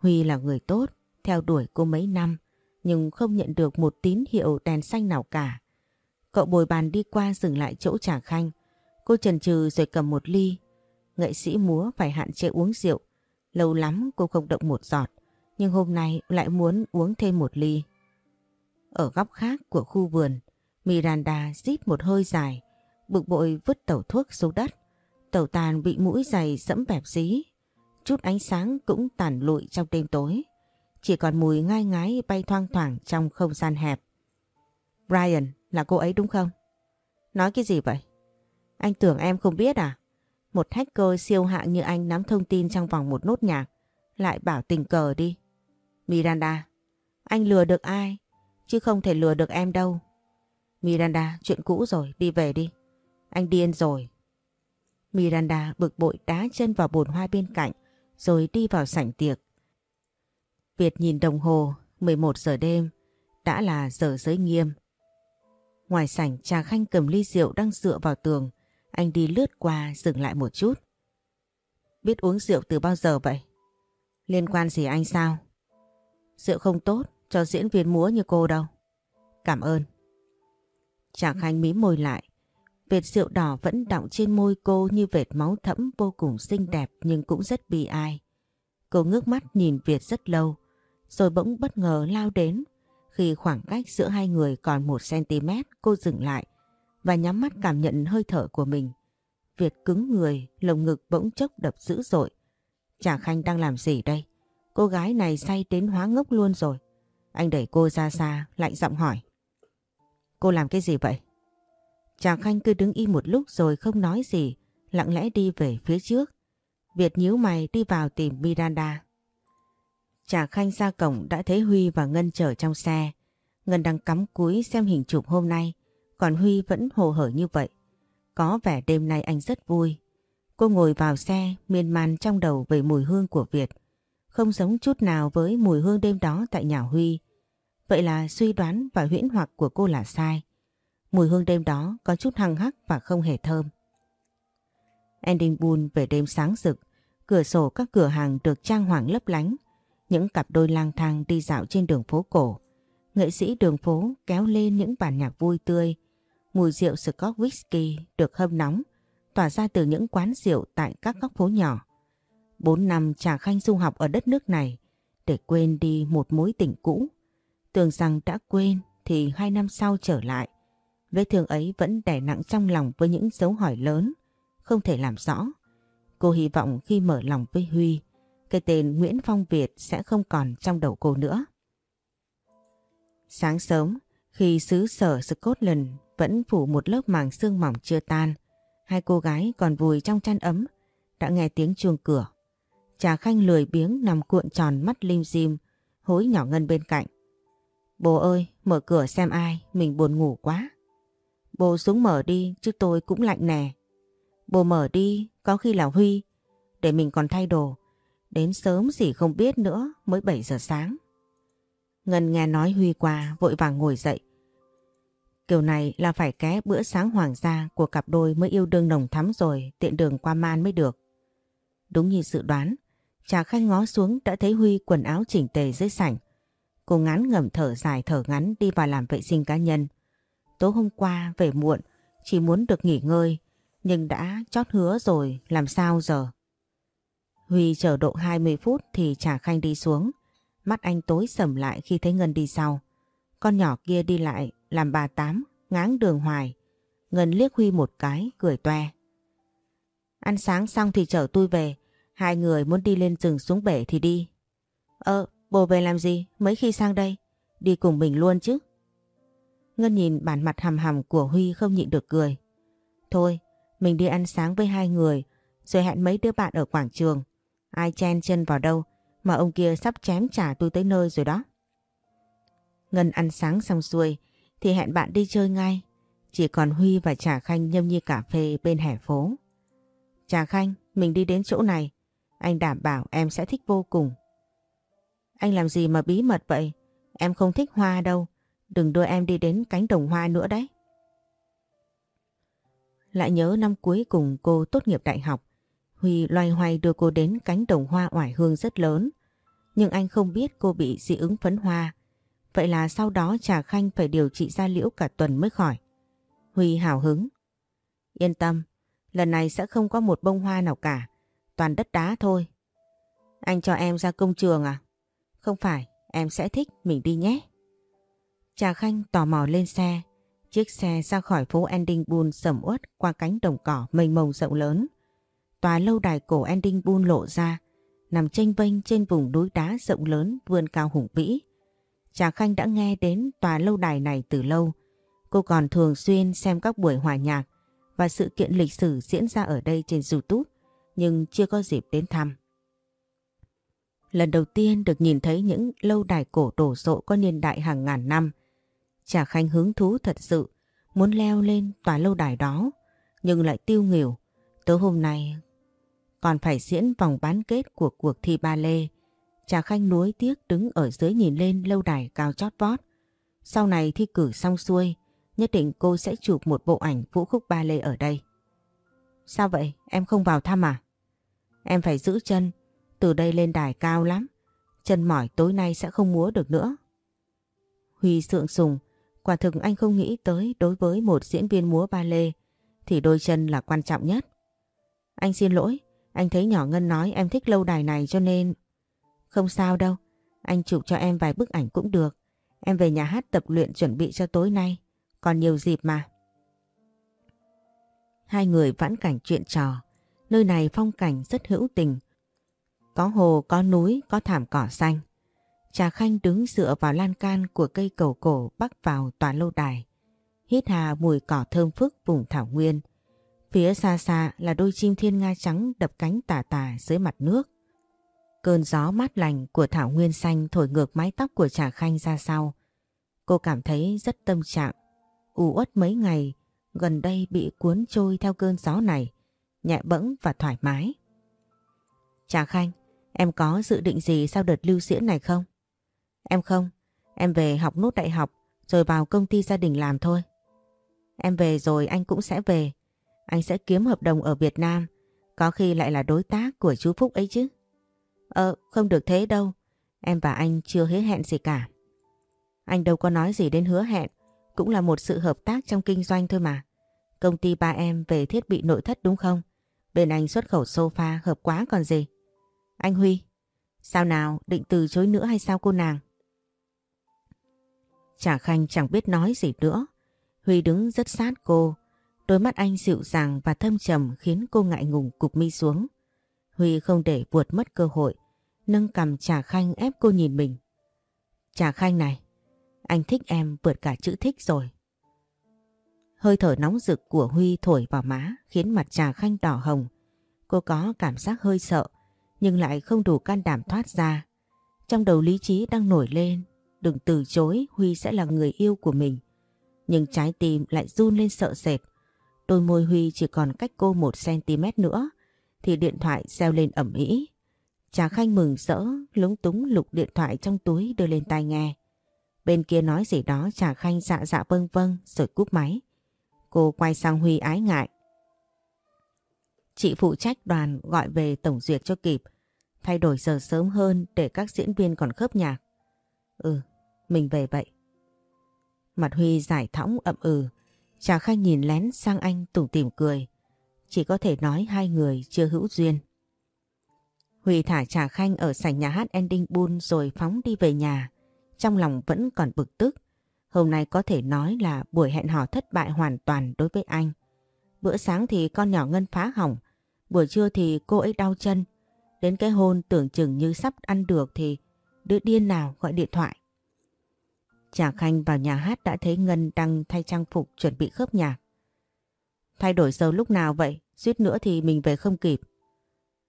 Huy là người tốt, theo đuổi cô mấy năm nhưng không nhận được một tín hiệu đèn xanh nào cả. Cậu bồi bàn đi qua dừng lại chỗ trà khanh. Cô chần chừ rồi cầm một ly. Nghệ sĩ múa phải hạn chế uống rượu. Lâu lắm cô không động một giọt. Nhưng hôm nay lại muốn uống thêm một ly. Ở góc khác của khu vườn, Miranda rít một hơi dài, bực bội vứt tẩu thuốc xuống đất. Tẩu tàn bị mũi dày sẫm bẹp dí. Chút ánh sáng cũng tàn lụi trong đêm tối. Chỉ còn mùi ngai ngái bay thoang thoảng trong không gian hẹp. Brian là cô ấy đúng không? Nói cái gì vậy? Anh tưởng em không biết à? Một hacker siêu hạng như anh nắm thông tin trong vòng một nốt nhạc. Lại bảo tình cờ đi. Miranda, anh lừa được ai? Chứ không thể lừa được em đâu. Miranda, chuyện cũ rồi, đi về đi. Anh điên rồi. Miranda bực bội đá chân vào bồn hoa bên cạnh rồi đi vào sảnh tiệc. Việt nhìn đồng hồ 11 giờ đêm, đã là giờ giới nghiêm. Ngoài sảnh, trà khanh cầm ly rượu đang dựa vào tường anh đi lướt qua, dừng lại một chút. Biết uống rượu từ bao giờ vậy? Liên quan gì anh sao? Rượu không tốt, cho diễn viên múa như cô đâu. Cảm ơn. Trà khanh mím môi lại. Vệt rượu đỏ vẫn đọng trên môi cô như vệt máu thẫm vô cùng xinh đẹp nhưng cũng rất bi ai. Cô ngước mắt nhìn Việt rất lâu rồi bỗng bất ngờ lao đến. Khi khoảng cách giữa hai người còn một cm cô dừng lại và nhắm mắt cảm nhận hơi thở của mình. Việt cứng người, lồng ngực bỗng chốc đập dữ dội. Trà Khanh đang làm gì đây? Cô gái này say đến hóa ngốc luôn rồi. Anh đẩy cô ra xa, lạnh giọng hỏi. Cô làm cái gì vậy? Trà Khanh cứ đứng im một lúc rồi không nói gì, lặng lẽ đi về phía trước. Việt nhíu mày đi vào tìm Miranda. Trà Khanh ra cổng đã thấy Huy và Ngân chở trong xe. Ngân đang cắm cúi xem hình chụp hôm nay, còn Huy vẫn hồ hởi như vậy. Có vẻ đêm nay anh rất vui. Cô ngồi vào xe, miên man trong đầu về mùi hương của Việt. Không giống chút nào với mùi hương đêm đó tại nhà Huy. Vậy là suy đoán và huyễn hoặc của cô là sai. Mùi hương đêm đó có chút hăng hắc và không hề thơm. Ending Bull về đêm sáng rực, cửa sổ các cửa hàng được trang hoàng lấp lánh, những cặp đôi lang thang đi dạo trên đường phố cổ. Nghệ sĩ đường phố kéo lên những bản nhạc vui tươi. Mùi rượu Scotch Whisky được hâm nóng, tỏa ra từ những quán rượu tại các góc phố nhỏ. Bốn năm Trà Khanh du học ở đất nước này để quên đi một mối tình cũ. Tưởng rằng đã quên thì hai năm sau trở lại. Vết thương ấy vẫn đè nặng trong lòng với những dấu hỏi lớn, không thể làm rõ. Cô hy vọng khi mở lòng với Huy, cái tên Nguyễn Phong Việt sẽ không còn trong đầu cô nữa. Sáng sớm, khi xứ sở Scotland vẫn phủ một lớp màng sương mỏng chưa tan, hai cô gái còn vùi trong chăn ấm, đã nghe tiếng chuông cửa. Trà Khanh lười biếng nằm cuộn tròn mắt lim dim, hối nhỏ Ngân bên cạnh. Bố ơi, mở cửa xem ai, mình buồn ngủ quá. Bố xuống mở đi, chứ tôi cũng lạnh nè. Bố mở đi, có khi là Huy, để mình còn thay đồ. Đến sớm gì không biết nữa, mới 7 giờ sáng. Ngân nghe nói Huy qua, vội vàng ngồi dậy. Kiểu này là phải ké bữa sáng hoàng gia của cặp đôi mới yêu đương nồng thắm rồi, tiện đường qua man mới được. Đúng như dự đoán, Trà Khanh ngó xuống đã thấy Huy quần áo chỉnh tề dưới sảnh. Cô ngắn ngầm thở dài thở ngắn đi vào làm vệ sinh cá nhân. Tối hôm qua về muộn, chỉ muốn được nghỉ ngơi, nhưng đã chót hứa rồi, làm sao giờ? Huy chờ độ 20 phút thì Trà Khanh đi xuống. Mắt anh tối sầm lại khi thấy Ngân đi sau. Con nhỏ kia đi lại làm bà Tám, ngáng đường hoài. Ngân liếc Huy một cái, cười toe. Ăn sáng xong thì chở tôi về. Hai người muốn đi lên rừng xuống bể thì đi. Ờ, bồ về làm gì? Mấy khi sang đây? Đi cùng mình luôn chứ. Ngân nhìn bản mặt hầm hầm của Huy không nhịn được cười. Thôi, mình đi ăn sáng với hai người, rồi hẹn mấy đứa bạn ở quảng trường. Ai chen chân vào đâu, mà ông kia sắp chém trả tôi tới nơi rồi đó. Ngân ăn sáng xong xuôi, thì hẹn bạn đi chơi ngay. Chỉ còn Huy và Trà Khanh nhâm nhi cà phê bên hẻ phố. Trà Khanh, mình đi đến chỗ này. Anh đảm bảo em sẽ thích vô cùng. Anh làm gì mà bí mật vậy? Em không thích hoa đâu. Đừng đưa em đi đến cánh đồng hoa nữa đấy. Lại nhớ năm cuối cùng cô tốt nghiệp đại học. Huy loay hoay đưa cô đến cánh đồng hoa oải hương rất lớn. Nhưng anh không biết cô bị dị ứng phấn hoa. Vậy là sau đó Trà Khanh phải điều trị da liễu cả tuần mới khỏi. Huy hào hứng. Yên tâm, lần này sẽ không có một bông hoa nào cả. Toàn đất đá thôi. Anh cho em ra công trường à? Không phải, em sẽ thích, mình đi nhé. Trà Khanh tò mò lên xe. Chiếc xe ra khỏi phố Ending sầm uất qua cánh đồng cỏ mênh mông rộng lớn. Tòa lâu đài cổ Ending lộ ra, nằm tranh vênh trên vùng núi đá rộng lớn vươn cao hùng vĩ. Trà Khanh đã nghe đến tòa lâu đài này từ lâu. Cô còn thường xuyên xem các buổi hòa nhạc và sự kiện lịch sử diễn ra ở đây trên YouTube, nhưng chưa có dịp đến thăm. Lần đầu tiên được nhìn thấy những lâu đài cổ đổ sộ có niên đại hàng ngàn năm, Trà Khanh hứng thú thật sự, muốn leo lên tòa lâu đài đó, nhưng lại tiêu nghỉu. Tối hôm nay còn phải diễn vòng bán kết của cuộc thi ba lê. Trà Khanh nuối tiếc đứng ở dưới nhìn lên lâu đài cao chót vót. Sau này thi cử xong xuôi, nhất định cô sẽ chụp một bộ ảnh vũ khúc ba lê ở đây. Sao vậy? Em không vào thăm à? Em phải giữ chân, từ đây lên đài cao lắm. Chân mỏi tối nay sẽ không múa được nữa. Huy sượng sùng, quả thực anh không nghĩ tới đối với một diễn viên múa ba lê thì đôi chân là quan trọng nhất. Anh xin lỗi, anh thấy nhỏ Ngân nói em thích lâu đài này cho nên... Không sao đâu, anh chụp cho em vài bức ảnh cũng được. Em về nhà hát tập luyện chuẩn bị cho tối nay, còn nhiều dịp mà. Hai người vãn cảnh chuyện trò, nơi này phong cảnh rất hữu tình. Có hồ, có núi, có thảm cỏ xanh. Trà Khanh đứng dựa vào lan can của cây cầu cổ bắc vào tòa lâu đài. Hít hà mùi cỏ thơm phức vùng thảo nguyên. Phía xa xa là đôi chim thiên nga trắng đập cánh tà tà dưới mặt nước. Cơn gió mát lành của thảo nguyên xanh thổi ngược mái tóc của Trà Khanh ra sau. Cô cảm thấy rất tâm trạng. U uất mấy ngày, gần đây bị cuốn trôi theo cơn gió này, nhẹ bẫng và thoải mái. Trà Khanh, em có dự định gì sau đợt lưu diễn này không? Em không, em về học nốt đại học rồi vào công ty gia đình làm thôi. Em về rồi anh cũng sẽ về. Anh sẽ kiếm hợp đồng ở Việt Nam, có khi lại là đối tác của chú Phúc ấy chứ. Ờ, không được thế đâu. Em và anh chưa hứa hẹn gì cả. Anh đâu có nói gì đến hứa hẹn, cũng là một sự hợp tác trong kinh doanh thôi mà. Công ty ba em về thiết bị nội thất đúng không? Bên anh xuất khẩu sofa hợp quá còn gì. Anh Huy, sao nào định từ chối nữa hay sao cô nàng? Trà Khanh chẳng biết nói gì nữa. Huy đứng rất sát cô. Đôi mắt anh dịu dàng và thâm trầm khiến cô ngại ngùng cục mi xuống. Huy không để buột mất cơ hội. Nâng cầm Trà Khanh ép cô nhìn mình. Trà Khanh này, anh thích em vượt cả chữ thích rồi. Hơi thở nóng rực của Huy thổi vào má khiến mặt Trà Khanh đỏ hồng. Cô có cảm giác hơi sợ nhưng lại không đủ can đảm thoát ra. Trong đầu lý trí đang nổi lên, đừng từ chối Huy sẽ là người yêu của mình. Nhưng trái tim lại run lên sợ sệt. Đôi môi Huy chỉ còn cách cô 1cm nữa thì điện thoại reo lên ẩm ý. Trà Khanh mừng rỡ, lúng túng lục điện thoại trong túi đưa lên tai nghe. Bên kia nói gì đó Trà Khanh dạ dạ vâng vâng rồi cúp máy. Cô quay sang Huy ái ngại. Chị phụ trách đoàn gọi về tổng duyệt cho kịp. Thay đổi giờ sớm hơn để các diễn viên còn khớp nhạc. Ừ, mình về vậy. Mặt Huy giải thõng ậm ừ. Trà Khanh nhìn lén sang anh tủm tỉm cười. Chỉ có thể nói hai người chưa hữu duyên. Huy thả Trà Khanh ở sảnh nhà hát Ending Bull rồi phóng đi về nhà. Trong lòng vẫn còn bực tức. Hôm nay có thể nói là buổi hẹn hò thất bại hoàn toàn đối với anh. Bữa sáng thì con nhỏ Ngân phá hỏng. Buổi trưa thì cô ấy đau chân. Đến cái hôn tưởng chừng như sắp ăn được thì đứa điên nào gọi điện thoại. Trà Khanh vào nhà hát đã thấy Ngân đang thay trang phục chuẩn bị khớp nhạc. Thay đổi giờ lúc nào vậy? Suýt nữa thì mình về không kịp.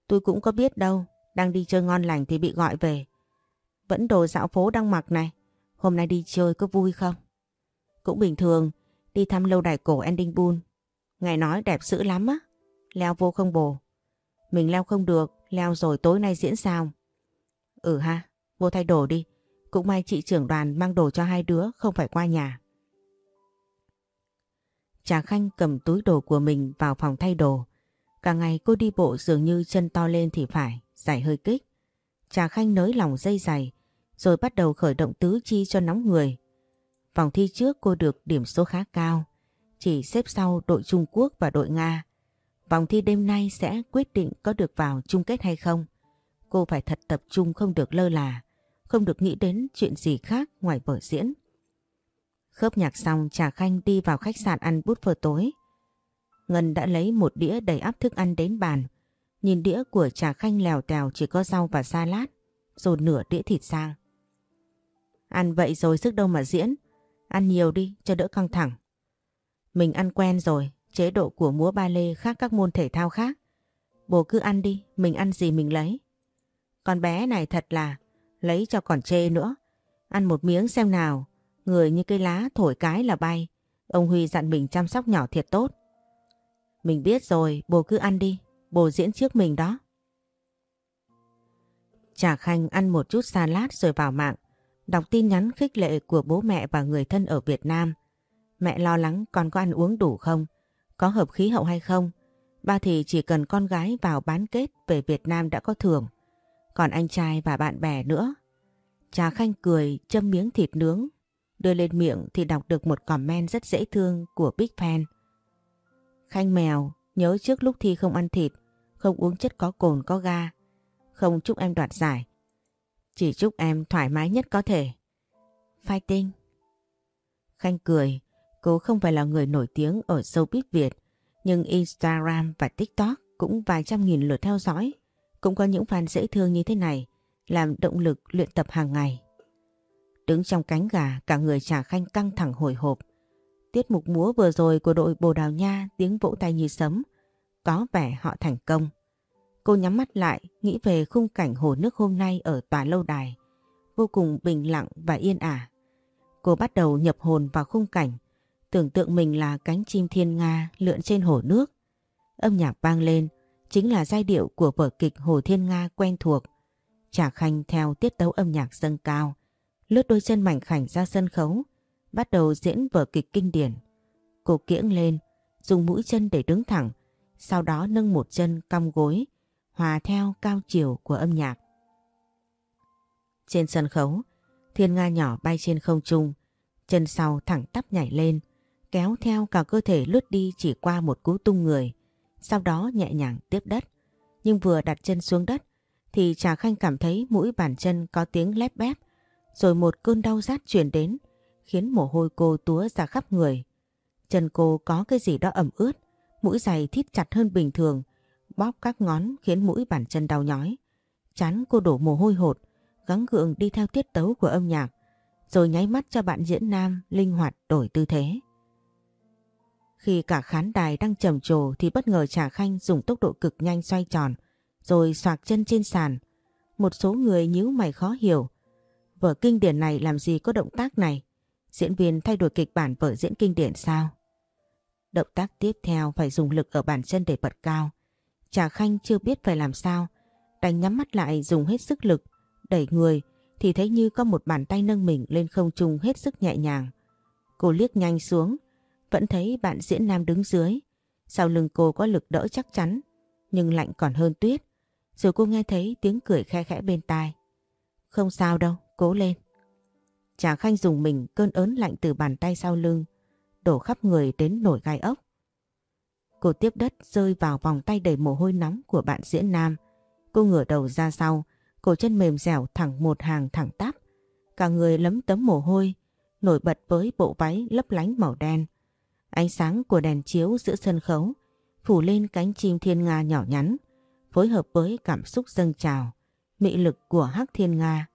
Tôi cũng có biết đâu, đang đi chơi ngon lành thì bị gọi về. Vẫn đồ dạo phố đang mặc này, hôm nay đi chơi có vui không? Cũng bình thường, đi thăm lâu đài cổ Ending Bull. Ngài nói đẹp dữ lắm á, leo vô không bồ. Mình leo không được, leo rồi tối nay diễn sao? Ừ ha, vô thay đồ đi. Cũng may chị trưởng đoàn mang đồ cho hai đứa, không phải qua nhà. Trà Khanh cầm túi đồ của mình vào phòng thay đồ. Cả ngày cô đi bộ dường như chân to lên thì phải, giải hơi kích. Trà Khanh nới lòng dây giày, rồi bắt đầu khởi động tứ chi cho nóng người. Vòng thi trước cô được điểm số khá cao, chỉ xếp sau đội Trung Quốc và đội Nga. Vòng thi đêm nay sẽ quyết định có được vào chung kết hay không. Cô phải thật tập trung không được lơ là, không được nghĩ đến chuyện gì khác ngoài vở diễn. Khớp nhạc xong Trà Khanh đi vào khách sạn ăn bút phở tối. Ngân đã lấy một đĩa đầy ắp thức ăn đến bàn. Nhìn đĩa của Trà Khanh lèo tèo chỉ có rau và salad, rồi nửa đĩa thịt sang. Ăn vậy rồi sức đâu mà diễn. Ăn nhiều đi cho đỡ căng thẳng. Mình ăn quen rồi, chế độ của múa ba lê khác các môn thể thao khác. Bố cứ ăn đi, mình ăn gì mình lấy. Con bé này thật là lấy cho còn chê nữa. Ăn một miếng xem nào, người như cây lá thổi cái là bay. Ông Huy dặn mình chăm sóc nhỏ thiệt tốt. Mình biết rồi, bố cứ ăn đi, bố diễn trước mình đó. Trà Khanh ăn một chút salad rồi vào mạng, đọc tin nhắn khích lệ của bố mẹ và người thân ở Việt Nam. Mẹ lo lắng con có ăn uống đủ không, có hợp khí hậu hay không. Ba thì chỉ cần con gái vào bán kết về Việt Nam đã có thưởng, còn anh trai và bạn bè nữa. Trà Khanh cười châm miếng thịt nướng, đưa lên miệng thì đọc được một comment rất dễ thương của Big Fan. Khanh mèo, nhớ trước lúc thi không ăn thịt, không uống chất có cồn có ga. Không chúc em đoạt giải. Chỉ chúc em thoải mái nhất có thể. Fighting. Khanh cười, cô không phải là người nổi tiếng ở showbiz Việt, nhưng Instagram và TikTok cũng vài trăm nghìn lượt theo dõi. Cũng có những fan dễ thương như thế này, làm động lực luyện tập hàng ngày. Đứng trong cánh gà, cả người trà khanh căng thẳng hồi hộp. Tiết mục múa vừa rồi của đội Bồ Đào Nha tiếng vỗ tay như sấm. Có vẻ họ thành công. Cô nhắm mắt lại, nghĩ về khung cảnh hồ nước hôm nay ở tòa lâu đài. Vô cùng bình lặng và yên ả. Cô bắt đầu nhập hồn vào khung cảnh. Tưởng tượng mình là cánh chim thiên nga lượn trên hồ nước. Âm nhạc vang lên, chính là giai điệu của vở kịch Hồ Thiên Nga quen thuộc. Trà Khanh theo tiết tấu âm nhạc dâng cao, lướt đôi chân mảnh khảnh ra sân khấu, bắt đầu diễn vở kịch kinh điển. Cô kiễng lên, dùng mũi chân để đứng thẳng, sau đó nâng một chân cong gối, hòa theo cao chiều của âm nhạc. Trên sân khấu, thiên nga nhỏ bay trên không trung, chân sau thẳng tắp nhảy lên, kéo theo cả cơ thể lướt đi chỉ qua một cú tung người, sau đó nhẹ nhàng tiếp đất. Nhưng vừa đặt chân xuống đất thì Trà Khanh cảm thấy mũi bàn chân có tiếng lép bép, rồi một cơn đau rát truyền đến, khiến mồ hôi cô túa ra khắp người. Chân cô có cái gì đó ẩm ướt, mũi giày thít chặt hơn bình thường, bóp các ngón khiến mũi bàn chân đau nhói. Chán cô đổ mồ hôi hột, gắng gượng đi theo tiết tấu của âm nhạc, rồi nháy mắt cho bạn diễn nam linh hoạt đổi tư thế. Khi cả khán đài đang trầm trồ thì bất ngờ Trà Khanh dùng tốc độ cực nhanh xoay tròn, rồi xoạc chân trên sàn. Một số người nhíu mày khó hiểu. Vở kinh điển này làm gì có động tác này? Diễn viên thay đổi kịch bản vở diễn kinh điển sao? Động tác tiếp theo phải dùng lực ở bàn chân để bật cao. Trà Khanh chưa biết phải làm sao. Đành nhắm mắt lại dùng hết sức lực, đẩy người thì thấy như có một bàn tay nâng mình lên không trung hết sức nhẹ nhàng. Cô liếc nhanh xuống, vẫn thấy bạn diễn nam đứng dưới. Sau lưng cô có lực đỡ chắc chắn, nhưng lạnh còn hơn tuyết. Rồi cô nghe thấy tiếng cười khe khẽ bên tai. Không sao đâu, cố lên. Trà Khanh dùng mình cơn ớn lạnh từ bàn tay sau lưng, đổ khắp người đến nổi gai ốc. Cô tiếp đất rơi vào vòng tay đầy mồ hôi nóng của bạn diễn nam. Cô ngửa đầu ra sau, cổ chân mềm dẻo thẳng một hàng thẳng tắp. Cả người lấm tấm mồ hôi, nổi bật với bộ váy lấp lánh màu đen. Ánh sáng của đèn chiếu giữa sân khấu phủ lên cánh chim thiên nga nhỏ nhắn, phối hợp với cảm xúc dâng trào, mị lực của Hắc Thiên Nga,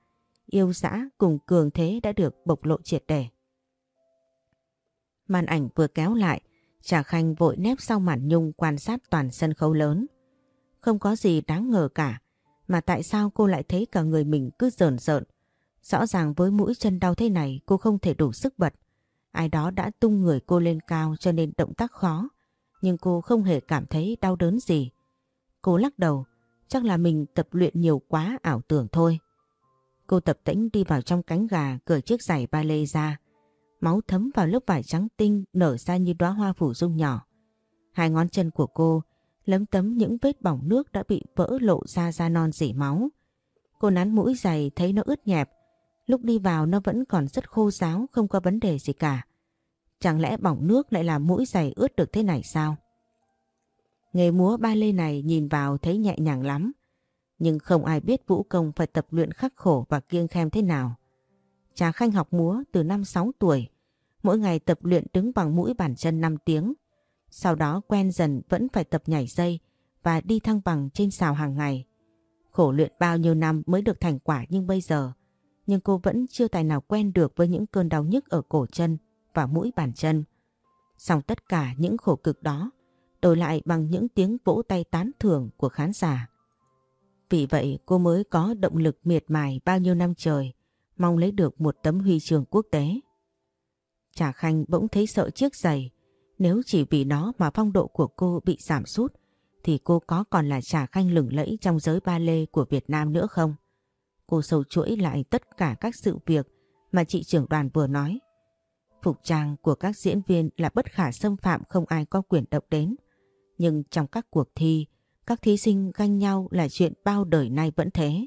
yêu dã cùng cường thế đã được bộc lộ triệt để. Màn ảnh vừa kéo lại, Trà Khanh vội nép sau màn nhung quan sát toàn sân khấu lớn. Không có gì đáng ngờ cả, mà tại sao cô lại thấy cả người mình cứ rờn rợn. Rõ ràng với mũi chân đau thế này cô không thể đủ sức bật. Ai đó đã tung người cô lên cao cho nên động tác khó, nhưng cô không hề cảm thấy đau đớn gì. Cô lắc đầu, chắc là mình tập luyện nhiều quá ảo tưởng thôi. Cô tập tĩnh đi vào trong cánh gà cởi chiếc giày ba lê ra. Máu thấm vào lớp vải trắng tinh nở ra như đóa hoa phủ dung nhỏ. Hai ngón chân của cô lấm tấm những vết bỏng nước đã bị vỡ lộ ra da non dỉ máu. Cô nắn mũi giày thấy nó ướt nhẹp. Lúc đi vào nó vẫn còn rất khô ráo không có vấn đề gì cả. Chẳng lẽ bỏng nước lại làm mũi giày ướt được thế này sao? Nghề múa ba lê này nhìn vào thấy nhẹ nhàng lắm. Nhưng không ai biết vũ công phải tập luyện khắc khổ và kiêng khem thế nào. Trà Khanh học múa từ năm 6 tuổi. Mỗi ngày tập luyện đứng bằng mũi bàn chân 5 tiếng. Sau đó quen dần vẫn phải tập nhảy dây và đi thăng bằng trên xào hàng ngày. Khổ luyện bao nhiêu năm mới được thành quả nhưng bây giờ, nhưng cô vẫn chưa tài nào quen được với những cơn đau nhức ở cổ chân và mũi bàn chân. Xong tất cả những khổ cực đó đổi lại bằng những tiếng vỗ tay tán thưởng của khán giả. Vì vậy cô mới có động lực miệt mài bao nhiêu năm trời, mong lấy được một tấm huy chương quốc tế. Trà Khanh bỗng thấy sợ chiếc giày, nếu chỉ vì nó mà phong độ của cô bị giảm sút thì cô có còn là Trà Khanh lừng lẫy trong giới ba lê của Việt Nam nữa không? Cô sâu chuỗi lại tất cả các sự việc mà chị trưởng đoàn vừa nói. Phục trang của các diễn viên là bất khả xâm phạm không ai có quyền động đến. Nhưng trong các cuộc thi, các thí sinh ganh nhau là chuyện bao đời nay vẫn thế.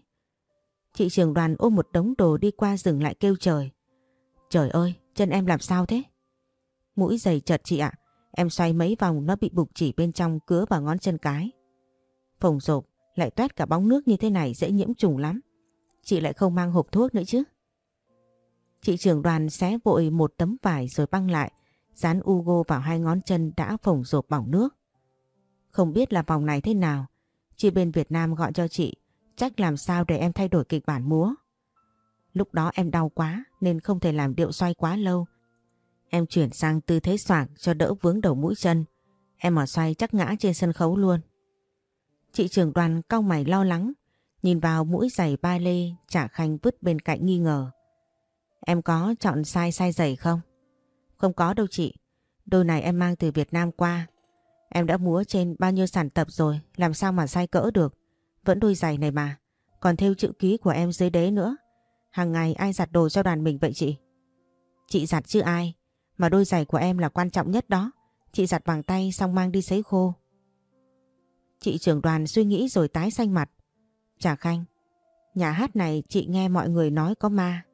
Chị trưởng đoàn ôm một đống đồ đi qua dừng lại kêu trời. Trời ơi, chân em làm sao thế? Mũi giày chật chị ạ, em xoay mấy vòng nó bị bục chỉ bên trong cứa vào ngón chân cái. Phồng rộp, lại toét cả bóng nước như thế này dễ nhiễm trùng lắm. Chị lại không mang hộp thuốc nữa chứ. Chị trưởng đoàn xé vội một tấm vải rồi băng lại, dán Ugo vào hai ngón chân đã phồng rộp bỏng nước. Không biết là vòng này thế nào, chị bên Việt Nam gọi cho chị, trách làm sao để em thay đổi kịch bản múa. Lúc đó em đau quá nên không thể làm điệu xoay quá lâu. Em chuyển sang tư thế soạc cho đỡ vướng đầu mũi chân. Em ở xoay chắc ngã trên sân khấu luôn. Chị trưởng đoàn cau mày lo lắng, nhìn vào mũi giày ba lê trả khanh vứt bên cạnh nghi ngờ. Em có chọn sai sai giày không? Không có đâu chị. Đôi này em mang từ Việt Nam qua. Em đã múa trên bao nhiêu sản tập rồi, làm sao mà sai cỡ được. Vẫn đôi giày này mà. Còn theo chữ ký của em dưới đế nữa. Hàng ngày ai giặt đồ cho đoàn mình vậy chị? Chị giặt chứ ai. Mà đôi giày của em là quan trọng nhất đó. Chị giặt bằng tay xong mang đi sấy khô. Chị trưởng đoàn suy nghĩ rồi tái xanh mặt. Trà Khanh, nhà hát này chị nghe mọi người nói có ma.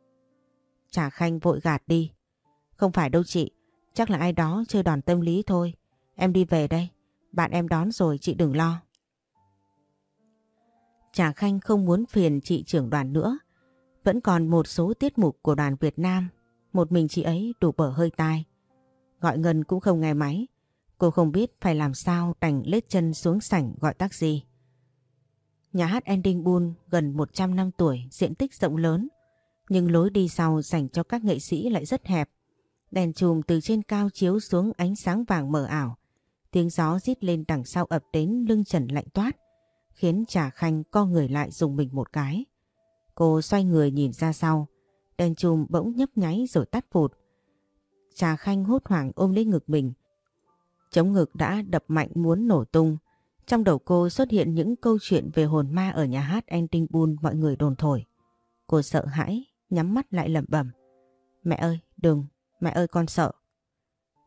Trà Khanh vội gạt đi. Không phải đâu chị, chắc là ai đó chơi đòn tâm lý thôi. Em đi về đây, bạn em đón rồi chị đừng lo. Trà Khanh không muốn phiền chị trưởng đoàn nữa. Vẫn còn một số tiết mục của đoàn Việt Nam, một mình chị ấy đủ bở hơi tai. Gọi Ngân cũng không nghe máy, cô không biết phải làm sao đành lết chân xuống sảnh gọi taxi. Nhà hát Ending Bull gần 100 năm tuổi, diện tích rộng lớn, nhưng lối đi sau dành cho các nghệ sĩ lại rất hẹp. Đèn chùm từ trên cao chiếu xuống ánh sáng vàng mờ ảo, tiếng gió rít lên đằng sau ập đến lưng trần lạnh toát. khiến Trà Khanh co người lại dùng mình một cái. Cô xoay người nhìn ra sau, đèn chùm bỗng nhấp nháy rồi tắt vụt. Trà Khanh hốt hoảng ôm lấy ngực mình. Chống ngực đã đập mạnh muốn nổ tung. Trong đầu cô xuất hiện những câu chuyện về hồn ma ở nhà hát anh Tinh Bun mọi người đồn thổi. Cô sợ hãi, nhắm mắt lại lẩm bẩm. Mẹ ơi, đừng, mẹ ơi con sợ.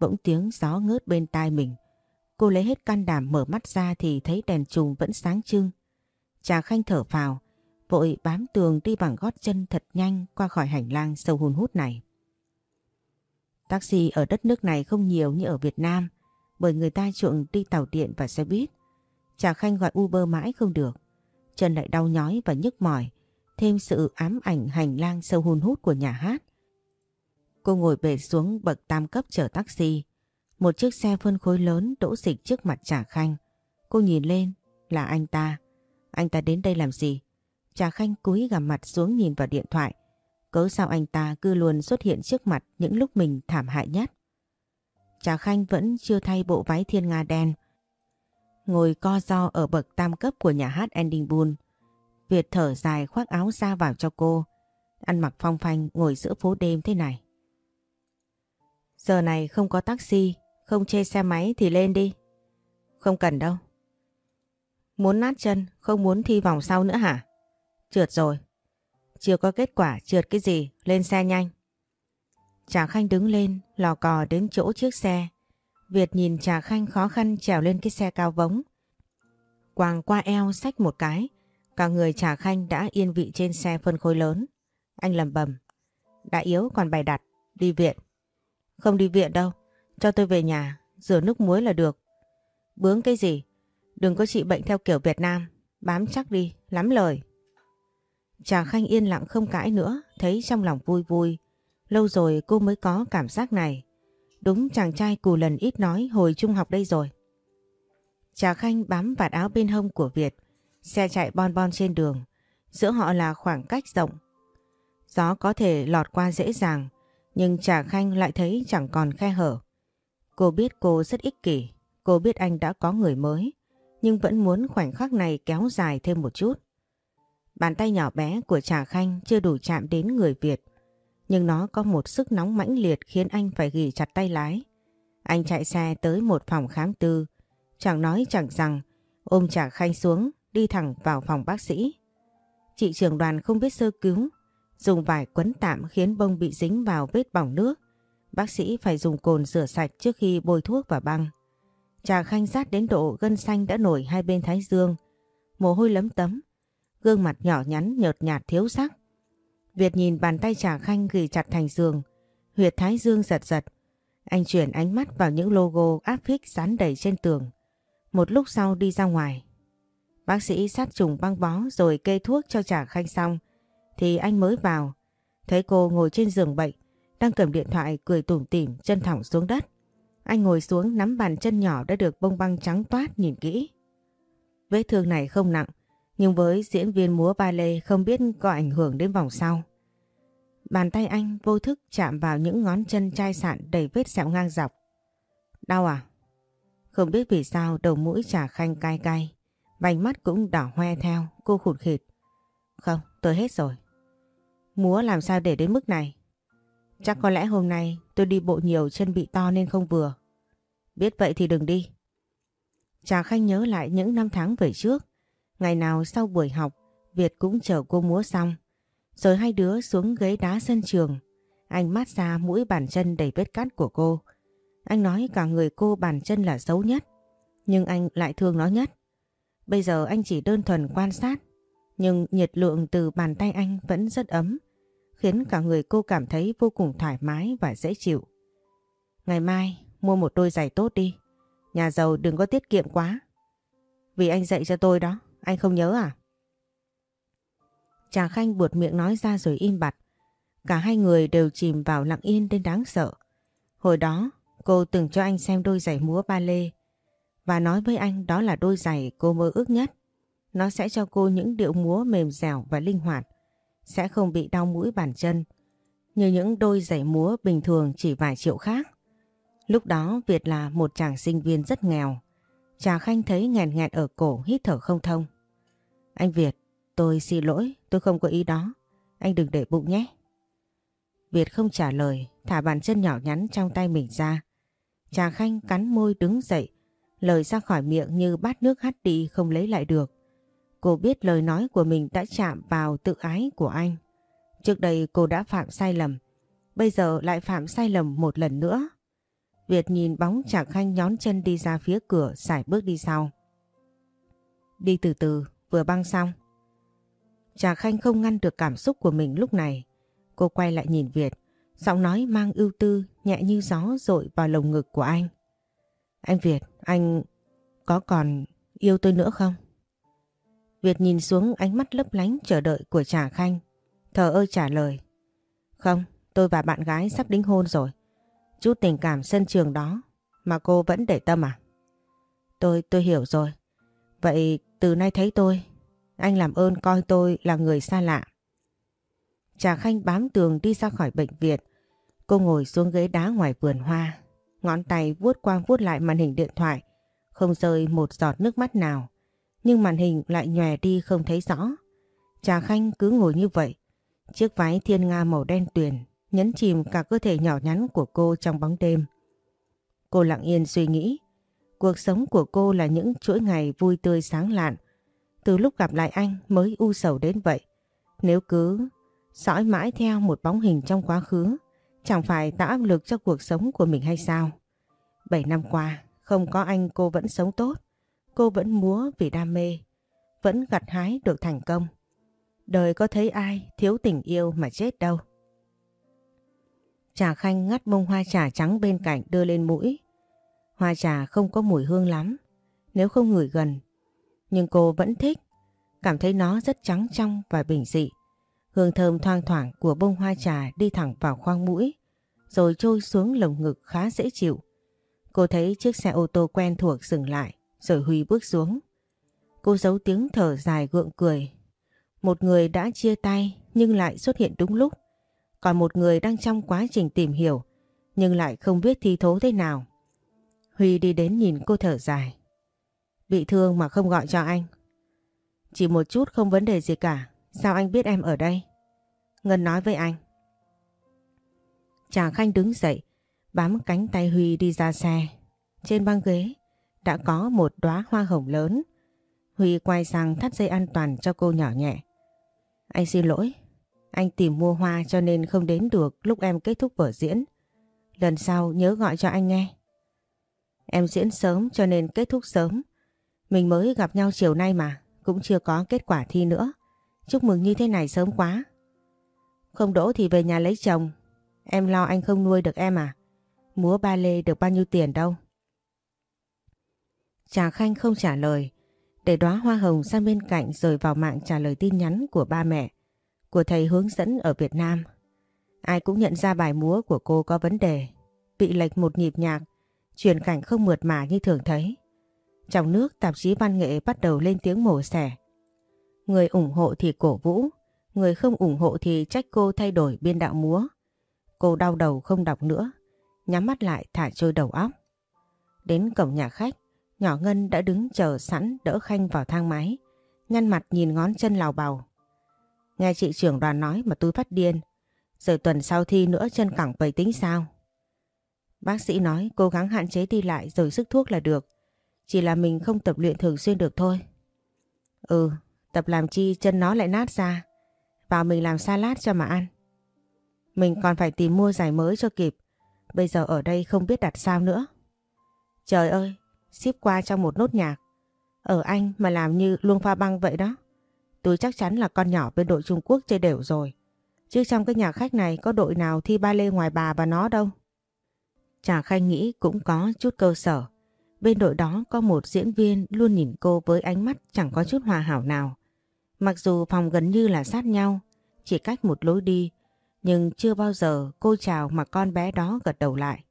Bỗng tiếng gió ngớt bên tai mình. Cô lấy hết can đảm mở mắt ra thì thấy đèn chùm vẫn sáng trưng. Trà Khanh thở phào, vội bám tường đi bằng gót chân thật nhanh qua khỏi hành lang sâu hùn hút này. Taxi ở đất nước này không nhiều như ở Việt Nam bởi người ta chuộng đi tàu điện và xe buýt. Trà Khanh gọi Uber mãi không được. Chân lại đau nhói và nhức mỏi, thêm sự ám ảnh hành lang sâu hun hút của nhà hát. Cô ngồi bệt xuống bậc tam cấp chở taxi. Một chiếc xe phân khối lớn đỗ dịch trước mặt Trà Khanh. Cô nhìn lên là anh ta. Anh ta đến đây làm gì? Trà Khanh cúi gằm mặt xuống nhìn vào điện thoại. Cớ sao anh ta cứ luôn xuất hiện trước mặt những lúc mình thảm hại nhất? Trà Khanh vẫn chưa thay bộ váy thiên nga đen. Ngồi co do ở bậc tam cấp của nhà hát Ending Bull. Việt thở dài khoác áo ra vào cho cô. Ăn mặc phong phanh ngồi giữa phố đêm thế này. Giờ này không có taxi, không chê xe máy thì lên đi. Không cần đâu. Muốn nát chân, không muốn thi vòng sau nữa hả? Trượt rồi. Chưa có kết quả, trượt cái gì, lên xe nhanh. Trà Khanh đứng lên, lò cò đến chỗ chiếc xe. Việt nhìn Trà Khanh khó khăn trèo lên cái xe cao vống. Quàng qua eo xách một cái, cả người Trà Khanh đã yên vị trên xe phân khối lớn. Anh lầm bầm. Đã yếu còn bày đặt, đi viện. Không đi viện đâu, cho tôi về nhà, rửa nước muối là được. Bướng cái gì? Đừng có trị bệnh theo kiểu Việt Nam, bám chắc đi, lắm lời. Trà Khanh yên lặng không cãi nữa, thấy trong lòng vui vui. Lâu rồi cô mới có cảm giác này. Đúng chàng trai cù lần ít nói hồi trung học đây rồi. Trà Khanh bám vạt áo bên hông của Việt, xe chạy bon bon trên đường. Giữa họ là khoảng cách rộng. Gió có thể lọt qua dễ dàng, nhưng Trà Khanh lại thấy chẳng còn khe hở. Cô biết cô rất ích kỷ, cô biết anh đã có người mới, nhưng vẫn muốn khoảnh khắc này kéo dài thêm một chút. Bàn tay nhỏ bé của Trà Khanh chưa đủ chạm đến người Việt, nhưng nó có một sức nóng mãnh liệt khiến anh phải ghi chặt tay lái. Anh chạy xe tới một phòng khám tư, chẳng nói chẳng rằng, ôm Trà Khanh xuống, đi thẳng vào phòng bác sĩ. Chị trưởng đoàn không biết sơ cứu, dùng vải quấn tạm khiến bông bị dính vào vết bỏng nước. Bác sĩ phải dùng cồn rửa sạch trước khi bôi thuốc và băng. Trà Khanh rát đến độ gân xanh đã nổi hai bên thái dương, mồ hôi lấm tấm, gương mặt nhỏ nhắn nhợt nhạt thiếu sắc. Việt nhìn bàn tay Trà Khanh ghi chặt thành giường, huyệt thái dương giật giật. Anh chuyển ánh mắt vào những logo áp phích dán đầy trên tường. Một lúc sau đi ra ngoài. Bác sĩ sát trùng băng bó rồi kê thuốc cho Trà Khanh xong, thì anh mới vào. Thấy cô ngồi trên giường bệnh, đang cầm điện thoại cười tủm tỉm chân thẳng xuống đất. Anh ngồi xuống nắm bàn chân nhỏ đã được bông băng trắng toát nhìn kỹ. Vết thương này không nặng, nhưng với diễn viên múa ballet không biết có ảnh hưởng đến vòng sau. Bàn tay anh vô thức chạm vào những ngón chân chai sạn đầy vết sẹo ngang dọc. Đau à? Không biết vì sao đầu mũi trà khanh cay cay, vành mắt cũng đỏ hoe theo, cô khụt khịt. Không, tôi hết rồi. Múa làm sao để đến mức này? Chắc có lẽ hôm nay tôi đi bộ nhiều chân bị to nên không vừa. Biết vậy thì đừng đi. Trà Khanh nhớ lại những năm tháng về trước. Ngày nào sau buổi học, Việt cũng chở cô múa xong. Rồi hai đứa xuống ghế đá sân trường. Anh mát xa mũi bàn chân đầy vết cát của cô. Anh nói cả người cô bàn chân là xấu nhất. Nhưng anh lại thương nó nhất. Bây giờ anh chỉ đơn thuần quan sát. Nhưng nhiệt lượng từ bàn tay anh vẫn rất ấm. Khiến cả người cô cảm thấy vô cùng thoải mái và dễ chịu. Ngày mai mua một đôi giày tốt đi. Nhà giàu đừng có tiết kiệm quá. Vì anh dạy cho tôi đó. Anh không nhớ à? Trà Khanh buột miệng nói ra rồi im bặt. Cả hai người đều chìm vào lặng yên đến đáng sợ. Hồi đó, cô từng cho anh xem đôi giày múa ba lê và nói với anh đó là đôi giày cô mơ ước nhất. Nó sẽ cho cô những điệu múa mềm dẻo và linh hoạt, sẽ không bị đau mũi bàn chân, như những đôi giày múa bình thường chỉ vài triệu khác. Lúc đó Việt là một chàng sinh viên rất nghèo. Trà Khanh thấy nghẹn nghẹn ở cổ hít thở không thông. Anh Việt, tôi xin lỗi, tôi không có ý đó. Anh đừng để bụng nhé. Việt không trả lời, thả bàn chân nhỏ nhắn trong tay mình ra. Trà Khanh cắn môi đứng dậy, lời ra khỏi miệng như bát nước hắt đi không lấy lại được. Cô biết lời nói của mình đã chạm vào tự ái của anh. Trước đây cô đã phạm sai lầm, bây giờ lại phạm sai lầm một lần nữa. Việt nhìn bóng Trà Khanh nhón chân đi ra phía cửa, xài bước đi sau. Đi từ từ, vừa băng xong. Trà Khanh không ngăn được cảm xúc của mình lúc này. Cô quay lại nhìn Việt, giọng nói mang ưu tư, nhẹ như gió rội vào lồng ngực của anh. Anh Việt, anh có còn yêu tôi nữa không? Việt nhìn xuống ánh mắt lấp lánh chờ đợi của Trà Khanh, thờ ơ trả lời. Không, tôi và bạn gái sắp đính hôn rồi. Chút tình cảm sân trường đó mà cô vẫn để tâm à? Tôi, tôi hiểu rồi. Vậy từ nay thấy tôi, anh làm ơn coi tôi là người xa lạ. Trà Khanh bám tường đi ra khỏi bệnh viện. Cô ngồi xuống ghế đá ngoài vườn hoa. Ngón tay vuốt qua vuốt lại màn hình điện thoại. Không rơi một giọt nước mắt nào. Nhưng màn hình lại nhòe đi không thấy rõ. Trà Khanh cứ ngồi như vậy. Chiếc váy thiên nga màu đen tuyền nhấn chìm cả cơ thể nhỏ nhắn của cô trong bóng đêm. Cô lặng yên suy nghĩ. Cuộc sống của cô là những chuỗi ngày vui tươi sáng lạn. Từ lúc gặp lại anh mới u sầu đến vậy. Nếu cứ dõi mãi theo một bóng hình trong quá khứ, chẳng phải tạo áp lực cho cuộc sống của mình hay sao? Bảy năm qua, không có anh cô vẫn sống tốt. Cô vẫn múa vì đam mê, vẫn gặt hái được thành công. Đời có thấy ai thiếu tình yêu mà chết đâu. Trà Khanh ngắt bông hoa trà trắng bên cạnh đưa lên mũi. Hoa trà không có mùi hương lắm, nếu không ngửi gần. Nhưng cô vẫn thích, cảm thấy nó rất trắng trong và bình dị. Hương thơm thoang thoảng của bông hoa trà đi thẳng vào khoang mũi, rồi trôi xuống lồng ngực khá dễ chịu. Cô thấy chiếc xe ô tô quen thuộc dừng lại, rồi Huy bước xuống. Cô giấu tiếng thở dài gượng cười. Một người đã chia tay nhưng lại xuất hiện đúng lúc. Còn một người đang trong quá trình tìm hiểu nhưng lại không biết thi thố thế nào. Huy đi đến nhìn cô thở dài. Bị thương mà không gọi cho anh. Chỉ một chút không vấn đề gì cả. Sao anh biết em ở đây? Ngân nói với anh. Chàng Khanh đứng dậy, bám cánh tay Huy đi ra xe. Trên băng ghế đã có một đóa hoa hồng lớn. Huy quay sang thắt dây an toàn cho cô nhỏ nhẹ. Anh xin lỗi, anh tìm mua hoa cho nên không đến được lúc em kết thúc vở diễn. Lần sau nhớ gọi cho anh nghe. Em diễn sớm cho nên kết thúc sớm. Mình mới gặp nhau chiều nay mà, cũng chưa có kết quả thi nữa. Chúc mừng như thế này sớm quá. Không đỗ thì về nhà lấy chồng. Em lo anh không nuôi được em à? Múa ba lê được bao nhiêu tiền đâu? Trà Khanh không trả lời, để đóa hoa hồng sang bên cạnh rồi vào mạng trả lời tin nhắn của ba mẹ, của thầy hướng dẫn ở Việt Nam. Ai cũng nhận ra bài múa của cô có vấn đề, bị lệch một nhịp nhạc, truyền cảnh không mượt mà như thường thấy. Trong nước tạp chí văn nghệ bắt đầu lên tiếng mổ xẻ. Người ủng hộ thì cổ vũ, người không ủng hộ thì trách cô thay đổi biên đạo múa. Cô đau đầu không đọc nữa, nhắm mắt lại thả trôi đầu óc. Đến cổng nhà khách, nhỏ Ngân đã đứng chờ sẵn đỡ Khanh vào thang máy, nhăn mặt nhìn ngón chân lào bào. Nghe chị trưởng đoàn nói mà tôi phát điên, rồi tuần sau thi nữa chân cẳng vậy tính sao? Bác sĩ nói cố gắng hạn chế đi lại rồi sức thuốc là được. Chỉ là mình không tập luyện thường xuyên được thôi. Ừ, tập làm chi chân nó lại nát ra. Vào mình làm salad cho mà ăn. Mình còn phải tìm mua giày mới cho kịp. Bây giờ ở đây không biết đặt sao nữa. Trời ơi, ship qua trong một nốt nhạc. Ở Anh mà làm như luông pha băng vậy đó. Tôi chắc chắn là con nhỏ bên đội Trung Quốc chơi đều rồi. Chứ trong cái nhà khách này có đội nào thi ba lê ngoài bà và nó đâu. Trà Khanh nghĩ cũng có chút cơ sở. Bên đội đó có một diễn viên luôn nhìn cô với ánh mắt chẳng có chút hòa hảo nào. Mặc dù phòng gần như là sát nhau, chỉ cách một lối đi, nhưng chưa bao giờ cô chào mà con bé đó gật đầu lại.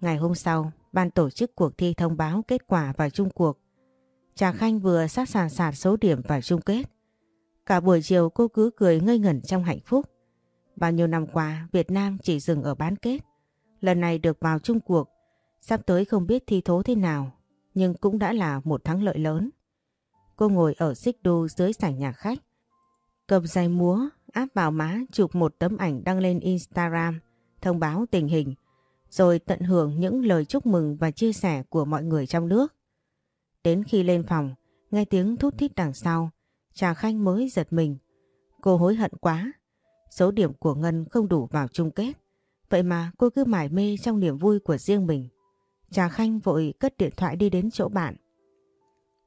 Ngày hôm sau, ban tổ chức cuộc thi thông báo kết quả vào chung cuộc. Trà Khanh vừa sát sàn sạt số điểm vào chung kết. Cả buổi chiều cô cứ cười ngây ngẩn trong hạnh phúc. Bao nhiêu năm qua Việt Nam chỉ dừng ở bán kết. Lần này được vào chung cuộc, sắp tới không biết thi thố thế nào, nhưng cũng đã là một thắng lợi lớn. cô ngồi ở xích đu dưới sảnh nhà khách. Cầm giày múa, áp vào má chụp một tấm ảnh đăng lên Instagram, thông báo tình hình, rồi tận hưởng những lời chúc mừng và chia sẻ của mọi người trong nước. Đến khi lên phòng, nghe tiếng thút thít đằng sau, Trà Khanh mới giật mình. Cô hối hận quá. Số điểm của Ngân không đủ vào chung kết. Vậy mà cô cứ mải mê trong niềm vui của riêng mình. Trà Khanh vội cất điện thoại đi đến chỗ bạn.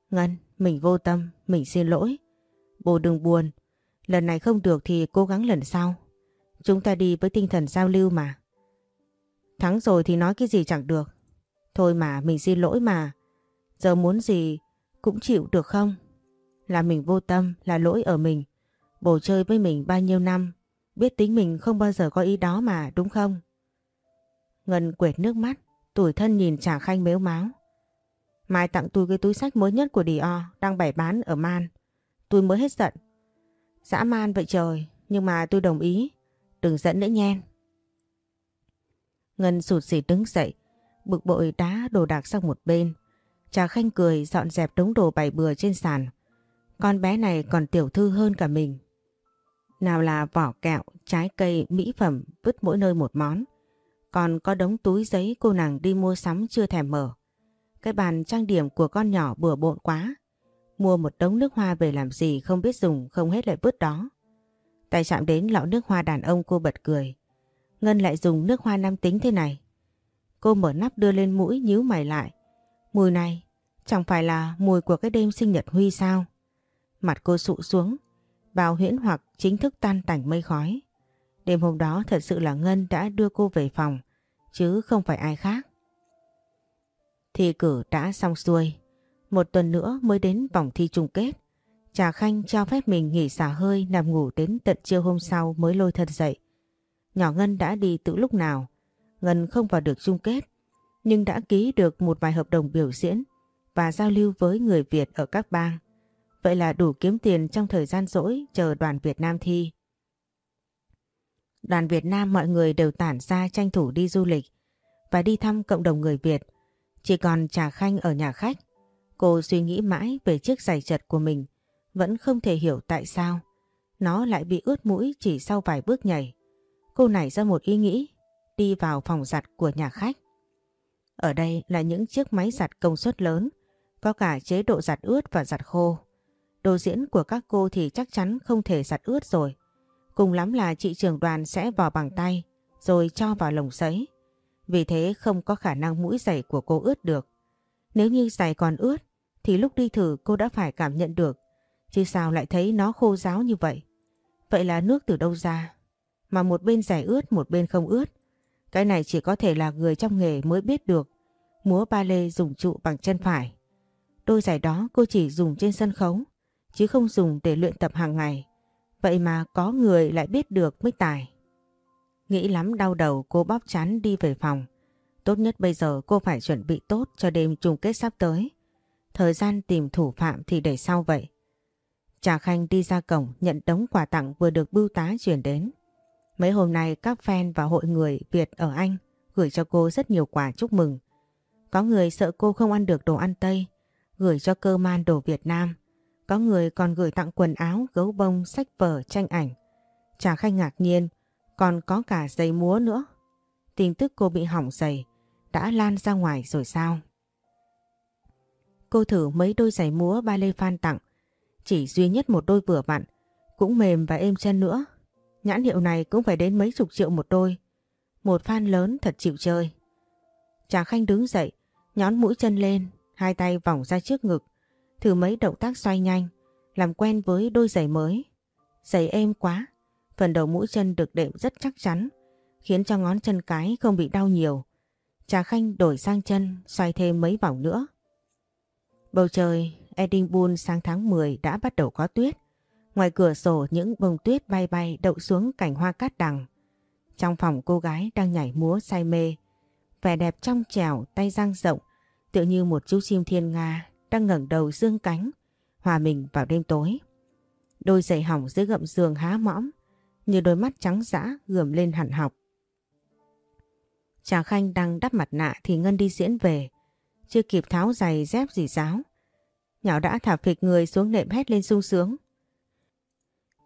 Ngân, mình vô tâm, mình xin lỗi. Bố đừng buồn, lần này không được thì cố gắng lần sau. Chúng ta đi với tinh thần giao lưu mà. Thắng rồi thì nói cái gì chẳng được. Thôi mà mình xin lỗi mà. Giờ muốn gì cũng chịu được không? Là mình vô tâm, là lỗi ở mình. Bồ chơi với mình bao nhiêu năm, biết tính mình không bao giờ có ý đó mà, đúng không? Ngân quệt nước mắt, tủi thân nhìn Trà Khanh mếu máo. Mai tặng tôi cái túi sách mới nhất của Dior đang bày bán ở Man. Tôi mới hết giận. Dã man vậy trời, nhưng mà tôi đồng ý. Đừng giận nữa nhen. Ngân sụt sỉ đứng dậy, bực bội đá đồ đạc sang một bên. Trà Khanh cười dọn dẹp đống đồ bày bừa trên sàn. Con bé này còn tiểu thư hơn cả mình. Nào là vỏ kẹo, trái cây, mỹ phẩm vứt mỗi nơi một món. Còn có đống túi giấy cô nàng đi mua sắm chưa thèm mở. Cái bàn trang điểm của con nhỏ bừa bộn quá. Mua một đống nước hoa về làm gì không biết dùng không hết lại vứt đó. Tay chạm đến lọ nước hoa đàn ông cô bật cười. Ngân lại dùng nước hoa nam tính thế này. Cô mở nắp đưa lên mũi nhíu mày lại. Mùi này chẳng phải là mùi của cái đêm sinh nhật Huy sao? Mặt cô sụ xuống, bao huyễn hoặc chính thức tan tành mây khói. Đêm hôm đó thật sự là Ngân đã đưa cô về phòng, chứ không phải ai khác. Thi cử đã xong xuôi, một tuần nữa mới đến vòng thi chung kết. Trà Khanh cho phép mình nghỉ xả hơi nằm ngủ đến tận trưa hôm sau mới lôi thân dậy. Nhỏ Ngân đã đi từ lúc nào. Ngân không vào được chung kết, nhưng đã ký được một vài hợp đồng biểu diễn và giao lưu với người Việt ở các bang. Vậy là đủ kiếm tiền trong thời gian rỗi chờ đoàn Việt Nam thi. Đoàn Việt Nam mọi người đều tản ra tranh thủ đi du lịch và đi thăm cộng đồng người Việt. Chỉ còn Trà Khanh ở nhà khách. Cô suy nghĩ mãi về chiếc giày chật của mình, vẫn không thể hiểu tại sao. Nó lại bị ướt mũi chỉ sau vài bước nhảy. Cô nảy ra một ý nghĩ, đi vào phòng giặt của nhà khách. Ở đây là những chiếc máy giặt công suất lớn, có cả chế độ giặt ướt và giặt khô. Đồ diễn của các cô thì chắc chắn không thể giặt ướt rồi. Cùng lắm là chị trưởng đoàn sẽ vò bằng tay, rồi cho vào lồng sấy. Vì thế không có khả năng mũi giày của cô ướt được. Nếu như giày còn ướt, thì lúc đi thử cô đã phải cảm nhận được. Chứ sao lại thấy nó khô ráo như vậy? Vậy là nước từ đâu ra? Mà một bên giày ướt, một bên không ướt. Cái này chỉ có thể là người trong nghề mới biết được. Múa ba lê dùng trụ bằng chân phải. Đôi giày đó cô chỉ dùng trên sân khấu chứ không dùng để luyện tập hàng ngày. Vậy mà có người lại biết được mới tài. Nghĩ lắm đau đầu cô bóp chán đi về phòng. Tốt nhất bây giờ cô phải chuẩn bị tốt cho đêm chung kết sắp tới. Thời gian tìm thủ phạm thì để sau vậy. Trà Khanh đi ra cổng nhận đống quà tặng vừa được bưu tá chuyển đến. Mấy hôm nay các fan và hội người Việt ở Anh gửi cho cô rất nhiều quà chúc mừng. Có người sợ cô không ăn được đồ ăn Tây, gửi cho cơ man đồ Việt Nam. Có người còn gửi tặng quần áo, gấu bông, sách vở, tranh ảnh. Trà Khanh ngạc nhiên, còn có cả giày múa nữa. Tin tức cô bị hỏng giày đã lan ra ngoài rồi sao? Cô thử mấy đôi giày múa ba lê phan tặng, chỉ duy nhất một đôi vừa vặn, cũng mềm và êm chân nữa. Nhãn hiệu này cũng phải đến mấy chục triệu một đôi. Một fan lớn thật chịu chơi. Trà Khanh đứng dậy, nhón mũi chân lên, hai tay vòng ra trước ngực, thử mấy động tác xoay nhanh, làm quen với đôi giày mới. Giày êm quá, phần đầu mũi chân được đệm rất chắc chắn, khiến cho ngón chân cái không bị đau nhiều. Trà Khanh đổi sang chân, xoay thêm mấy vòng nữa. Bầu trời Edinburgh sáng tháng 10 đã bắt đầu có tuyết. Ngoài cửa sổ những bông tuyết bay bay đậu xuống cành hoa cát đằng. Trong phòng cô gái đang nhảy múa say mê. Vẻ đẹp trong trẻo, tay răng rộng, tựa như một chú chim thiên nga đang ngẩng đầu dương cánh, hòa mình vào đêm tối. Đôi giày hỏng dưới gậm giường há mõm, như đôi mắt trắng dã gườm lên hẳn học. Trà Khanh đang đắp mặt nạ thì Ngân đi diễn về, chưa kịp tháo giày dép gì giáo. Nhỏ đã thả phịch người xuống nệm hét lên sung sướng.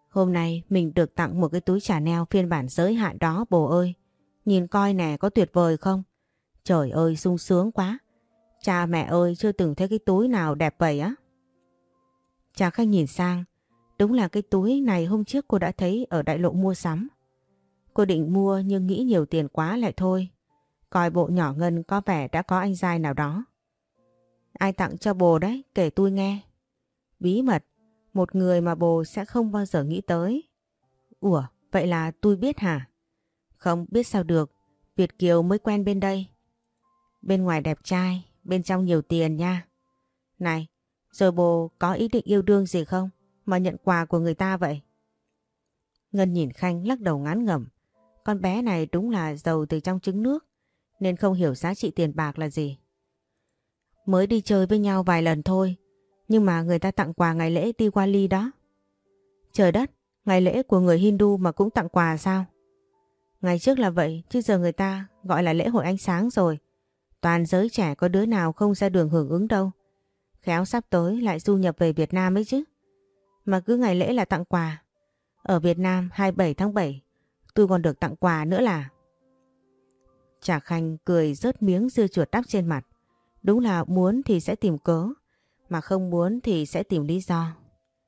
Hôm nay mình được tặng một cái túi trà neo phiên bản giới hạn đó bồ ơi. Nhìn coi nè có tuyệt vời không? Trời ơi sung sướng quá. Cha mẹ ơi chưa từng thấy cái túi nào đẹp vậy á. Cha khách nhìn sang. Đúng là cái túi này hôm trước cô đã thấy ở đại lộ mua sắm. Cô định mua nhưng nghĩ nhiều tiền quá lại thôi. Coi bộ nhỏ ngân có vẻ đã có anh giai nào đó. Ai tặng cho bồ đấy, kể tôi nghe. Bí mật, một người mà bồ sẽ không bao giờ nghĩ tới. Ủa, vậy là tôi biết hả? Không biết sao được, Việt Kiều mới quen bên đây. Bên ngoài đẹp trai, bên trong nhiều tiền nha. Này, rồi bồ có ý định yêu đương gì không? Mà nhận quà của người ta vậy? Ngân nhìn Khanh lắc đầu ngán ngẩm. Con bé này đúng là giàu từ trong trứng nước, nên không hiểu giá trị tiền bạc là gì. Mới đi chơi với nhau vài lần thôi, nhưng mà người ta tặng quà ngày lễ Diwali đó. Trời đất, ngày lễ của người Hindu mà cũng tặng quà sao? Ngày trước là vậy, chứ giờ người ta gọi là lễ hội ánh sáng rồi. Toàn giới trẻ có đứa nào không ra đường hưởng ứng đâu. Khéo sắp tới lại du nhập về Việt Nam ấy chứ. Mà cứ ngày lễ là tặng quà. Ở Việt Nam 27 tháng 7 tôi còn được tặng quà nữa là. Trà Khanh cười rớt miếng dưa chuột đắp trên mặt. Đúng là muốn thì sẽ tìm cớ, mà không muốn thì sẽ tìm lý do.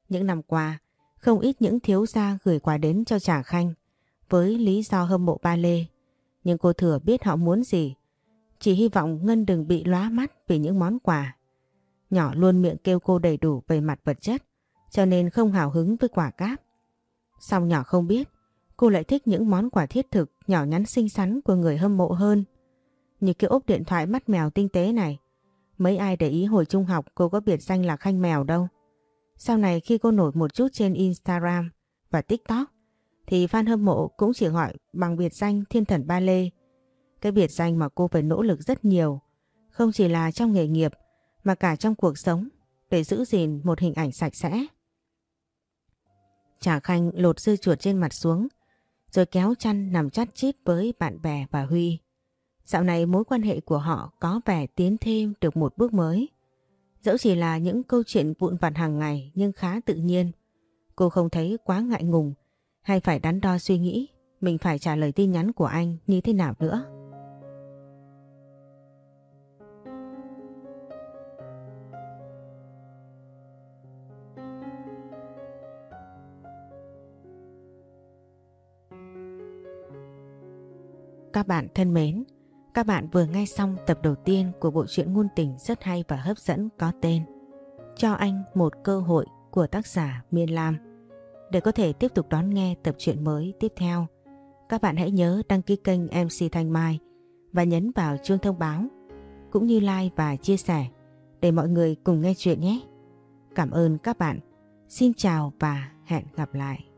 Những năm qua, không ít những thiếu gia gửi quà đến cho Trà Khanh với lý do hâm mộ ba lê. Nhưng cô thừa biết họ muốn gì. Chỉ hy vọng Ngân đừng bị lóa mắt vì những món quà. Nhỏ luôn miệng kêu cô đầy đủ về mặt vật chất, cho nên không hào hứng với quả cáp. Xong nhỏ không biết, cô lại thích những món quà thiết thực nhỏ nhắn xinh xắn của người hâm mộ hơn. Như cái ốp điện thoại mắt mèo tinh tế này. Mấy ai để ý hồi trung học cô có biệt danh là Khanh Mèo đâu. Sau này khi cô nổi một chút trên Instagram và TikTok thì fan hâm mộ cũng chỉ gọi bằng biệt danh Thiên Thần Ba Lê. Cái biệt danh mà cô phải nỗ lực rất nhiều, không chỉ là trong nghề nghiệp mà cả trong cuộc sống để giữ gìn một hình ảnh sạch sẽ. Trà Khanh lột dư chuột trên mặt xuống rồi kéo chăn nằm chắt chít với bạn bè và Huy. Dạo này mối quan hệ của họ có vẻ tiến thêm được một bước mới. Dẫu chỉ là những câu chuyện vụn vặt hàng ngày nhưng khá tự nhiên. Cô không thấy quá ngại ngùng hay phải đắn đo suy nghĩ mình phải trả lời tin nhắn của anh như thế nào nữa. Các bạn thân mến, các bạn vừa nghe xong tập đầu tiên của bộ truyện ngôn tình rất hay và hấp dẫn có tên Cho anh một cơ hội của tác giả Miên Lam. Để có thể tiếp tục đón nghe tập truyện mới tiếp theo, các bạn hãy nhớ đăng ký kênh MC Thanh Mai và nhấn vào chuông thông báo, cũng như like và chia sẻ để mọi người cùng nghe chuyện nhé. Cảm ơn các bạn. Xin chào và hẹn gặp lại.